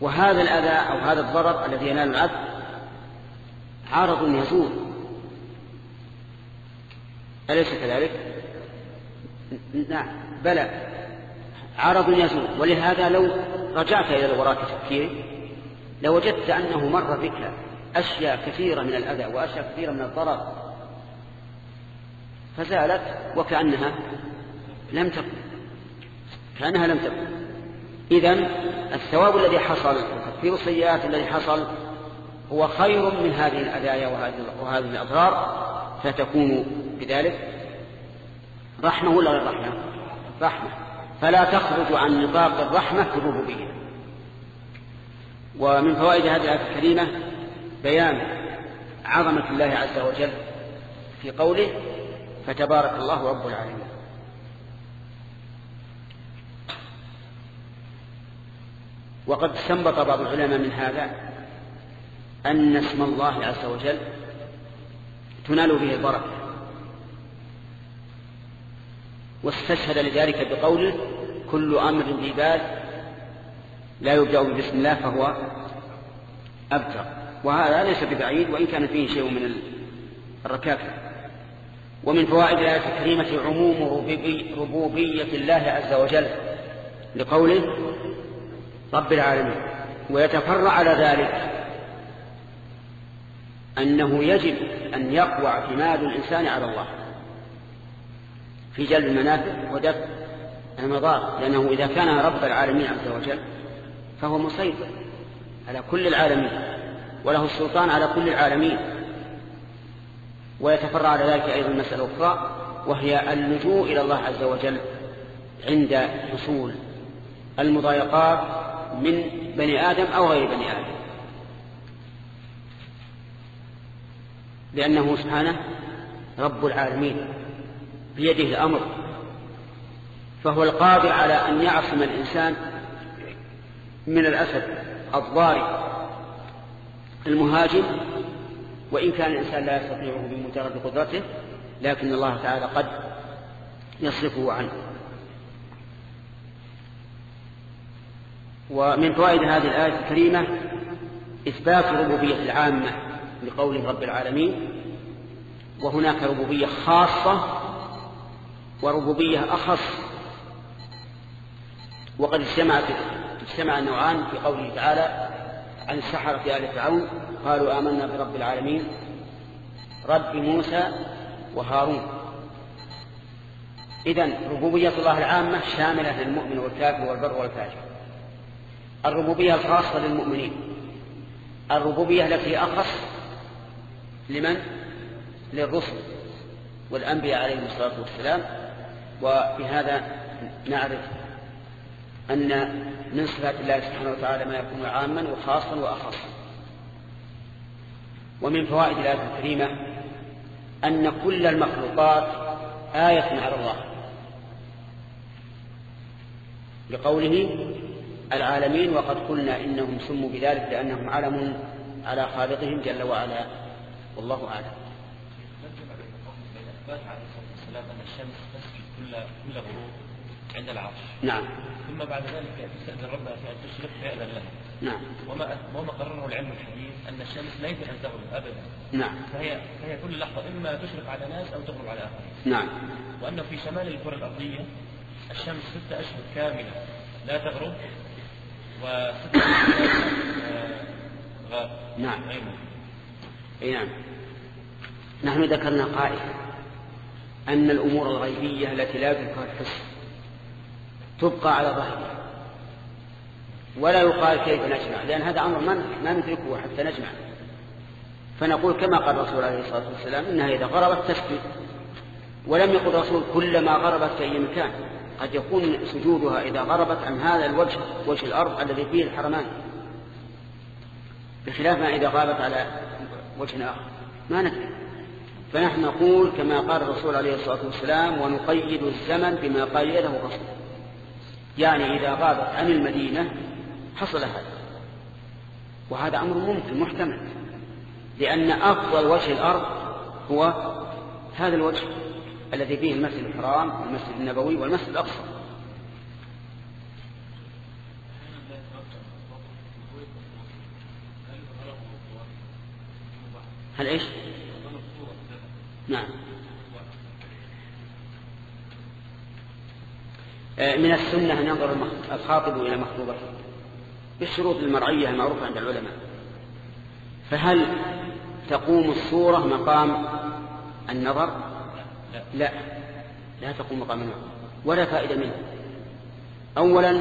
Speaker 1: وهذا الأذى أو هذا الضرر الذي ينال العبد عارض يزول أليس كذلك نعم بلى عرض يزول ولهذا لو رجعت إلى الوراء تفكيري لوجدت أنه مر بك أشياء كثيرة من الأذى وأشياء كثيرة من الضرر فزالت وكأنها لم تكن كأنها لم تكن إذا الثواب الذي حصل في السيئات الذي حصل هو خير من هذه الأذايا وهذه الأضرار فتكون بذلك رحمة ولا غير رحمة رحمة فلا تخرج عن نطاق الرحمة الربوبية ومن فوائد هذه الآية الكريمة بيان عظمة الله عز وجل في قوله فتبارك الله رب العالمين وقد استنبط بعض العلماء من هذا أن اسم الله عز وجل تنال به البركه واستشهد لذلك بقوله كل أمر ذي بال لا يبدأ ببسم الله فهو أبتغ وهذا ليس ببعيد وإن كان فيه شيء من الركاكة ومن فوائد الآية الكريمة عموم ربوبية الله عز وجل لقوله رب العالمين ويتفرع على ذلك أنه يجب أن يقوى اعتماد الإنسان على الله في جلب المنافع ودفع المضار لأنه إذا كان رب العالمين عز وجل فهو مسيطر على كل العالمين وله السلطان على كل العالمين ويتفرع على ذلك أيضا مسألة أخرى وهي اللجوء إلى الله عز وجل عند حصول المضايقات من بني آدم أو غير بني آدم لأنه سبحانه رب العالمين بيده الأمر فهو القادر على أن يعصم الإنسان من الأسد الضاري المهاجم وإن كان الإنسان لا يستطيعه بمجرد قدرته لكن الله تعالى قد يصرفه عنه ومن فوائد هذه الآية الكريمة إثبات ربوبية العامة لقول رب العالمين وهناك ربوبية خاصة وربوبية أخص وقد اجتمع اجتمع النوعان في قوله تعالى عن السحرة آل فرعون قالوا آمنا برب العالمين رب موسى وهارون إذا ربوبية الله العامة شاملة للمؤمن والكافر والبر والفاجر الربوبية الخاصة للمؤمنين الربوبية التي أخص لمن؟ للرسل والأنبياء عليهم الصلاة والسلام وبهذا نعرف أن من صفات الله سبحانه وتعالى ما يكون عاما وخاصا وأخصا ومن فوائد الآية الكريمة أن كل المخلوقات آية على الله لقوله العالمين وقد قلنا إنهم سموا بذلك لأنهم علم على خالقهم جل وعلا والله أعلم
Speaker 3: الشمس كل كل غروب عند العرش نعم ثم بعد ذلك تستأذن ربها في أن تشرق فعلا لها نعم وما وما قرره العلم الحديث أن الشمس لا يمكن أن تغرب أبدا نعم فهي فهي كل لحظة إما تشرق على ناس أو تغرب على آخرين نعم وأنه في شمال الكرة الأرضية الشمس ستة أشهر كاملة
Speaker 1: لا تغرب وستة أشهر غاب نعم أي نعم نحن ذكرنا قائد أن الأمور الغيبية التي لا يدركها الحس تبقى على ظهرها ولا يقال كيف نجمع لأن هذا أمر ما ندركه حتى نجمع فنقول كما قال الرسول عليه الصلاة والسلام إنها إذا غربت تسجد ولم يقل الرسول كلما غربت في أي مكان قد يكون سجودها إذا غربت عن هذا الوجه وجه الأرض الذي فيه الحرمان بخلاف ما إذا غابت على وجه آخر ما ندري فنحن نقول كما قال الرسول عليه الصلاة والسلام ونقيد الزمن بما قيده رسوله يعني إذا غابت عن المدينة حصل هذا وهذا أمر ممكن محتمل لأن أفضل وجه الأرض هو هذا الوجه الذي فيه المسجد الحرام والمسجد النبوي والمسجد الأقصى هل إيش؟ نعم آه، من السنة أن ينظر الخاطب إلى مخطوبته بالشروط المرعية المعروفة عند العلماء فهل تقوم الصورة مقام النظر لا لا تقوم مقام النظر ولا فائدة منه أولا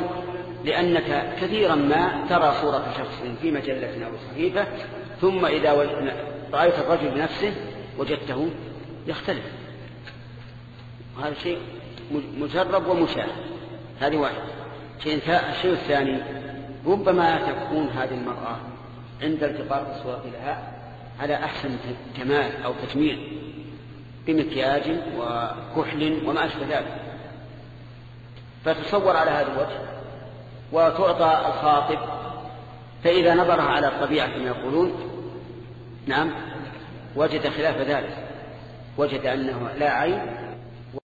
Speaker 1: لأنك كثيرا ما ترى صورة شخص في مجلة أو صحيفة ثم إذا رأيت الرجل بنفسه وجدته يختلف وهذا شيء مجرب ومشاهد هذه واحدة الشيء الثاني ربما تكون هذه المرأة عند التقاط الصورة لها على أحسن جمال أو تجميل بمكياج وكحل وما أشبه ذلك فتصور على هذا الوجه وتعطى الخاطب فإذا نظرها على الطبيعة كما يقولون نعم وجد خلاف ذلك وجد أنه لا عين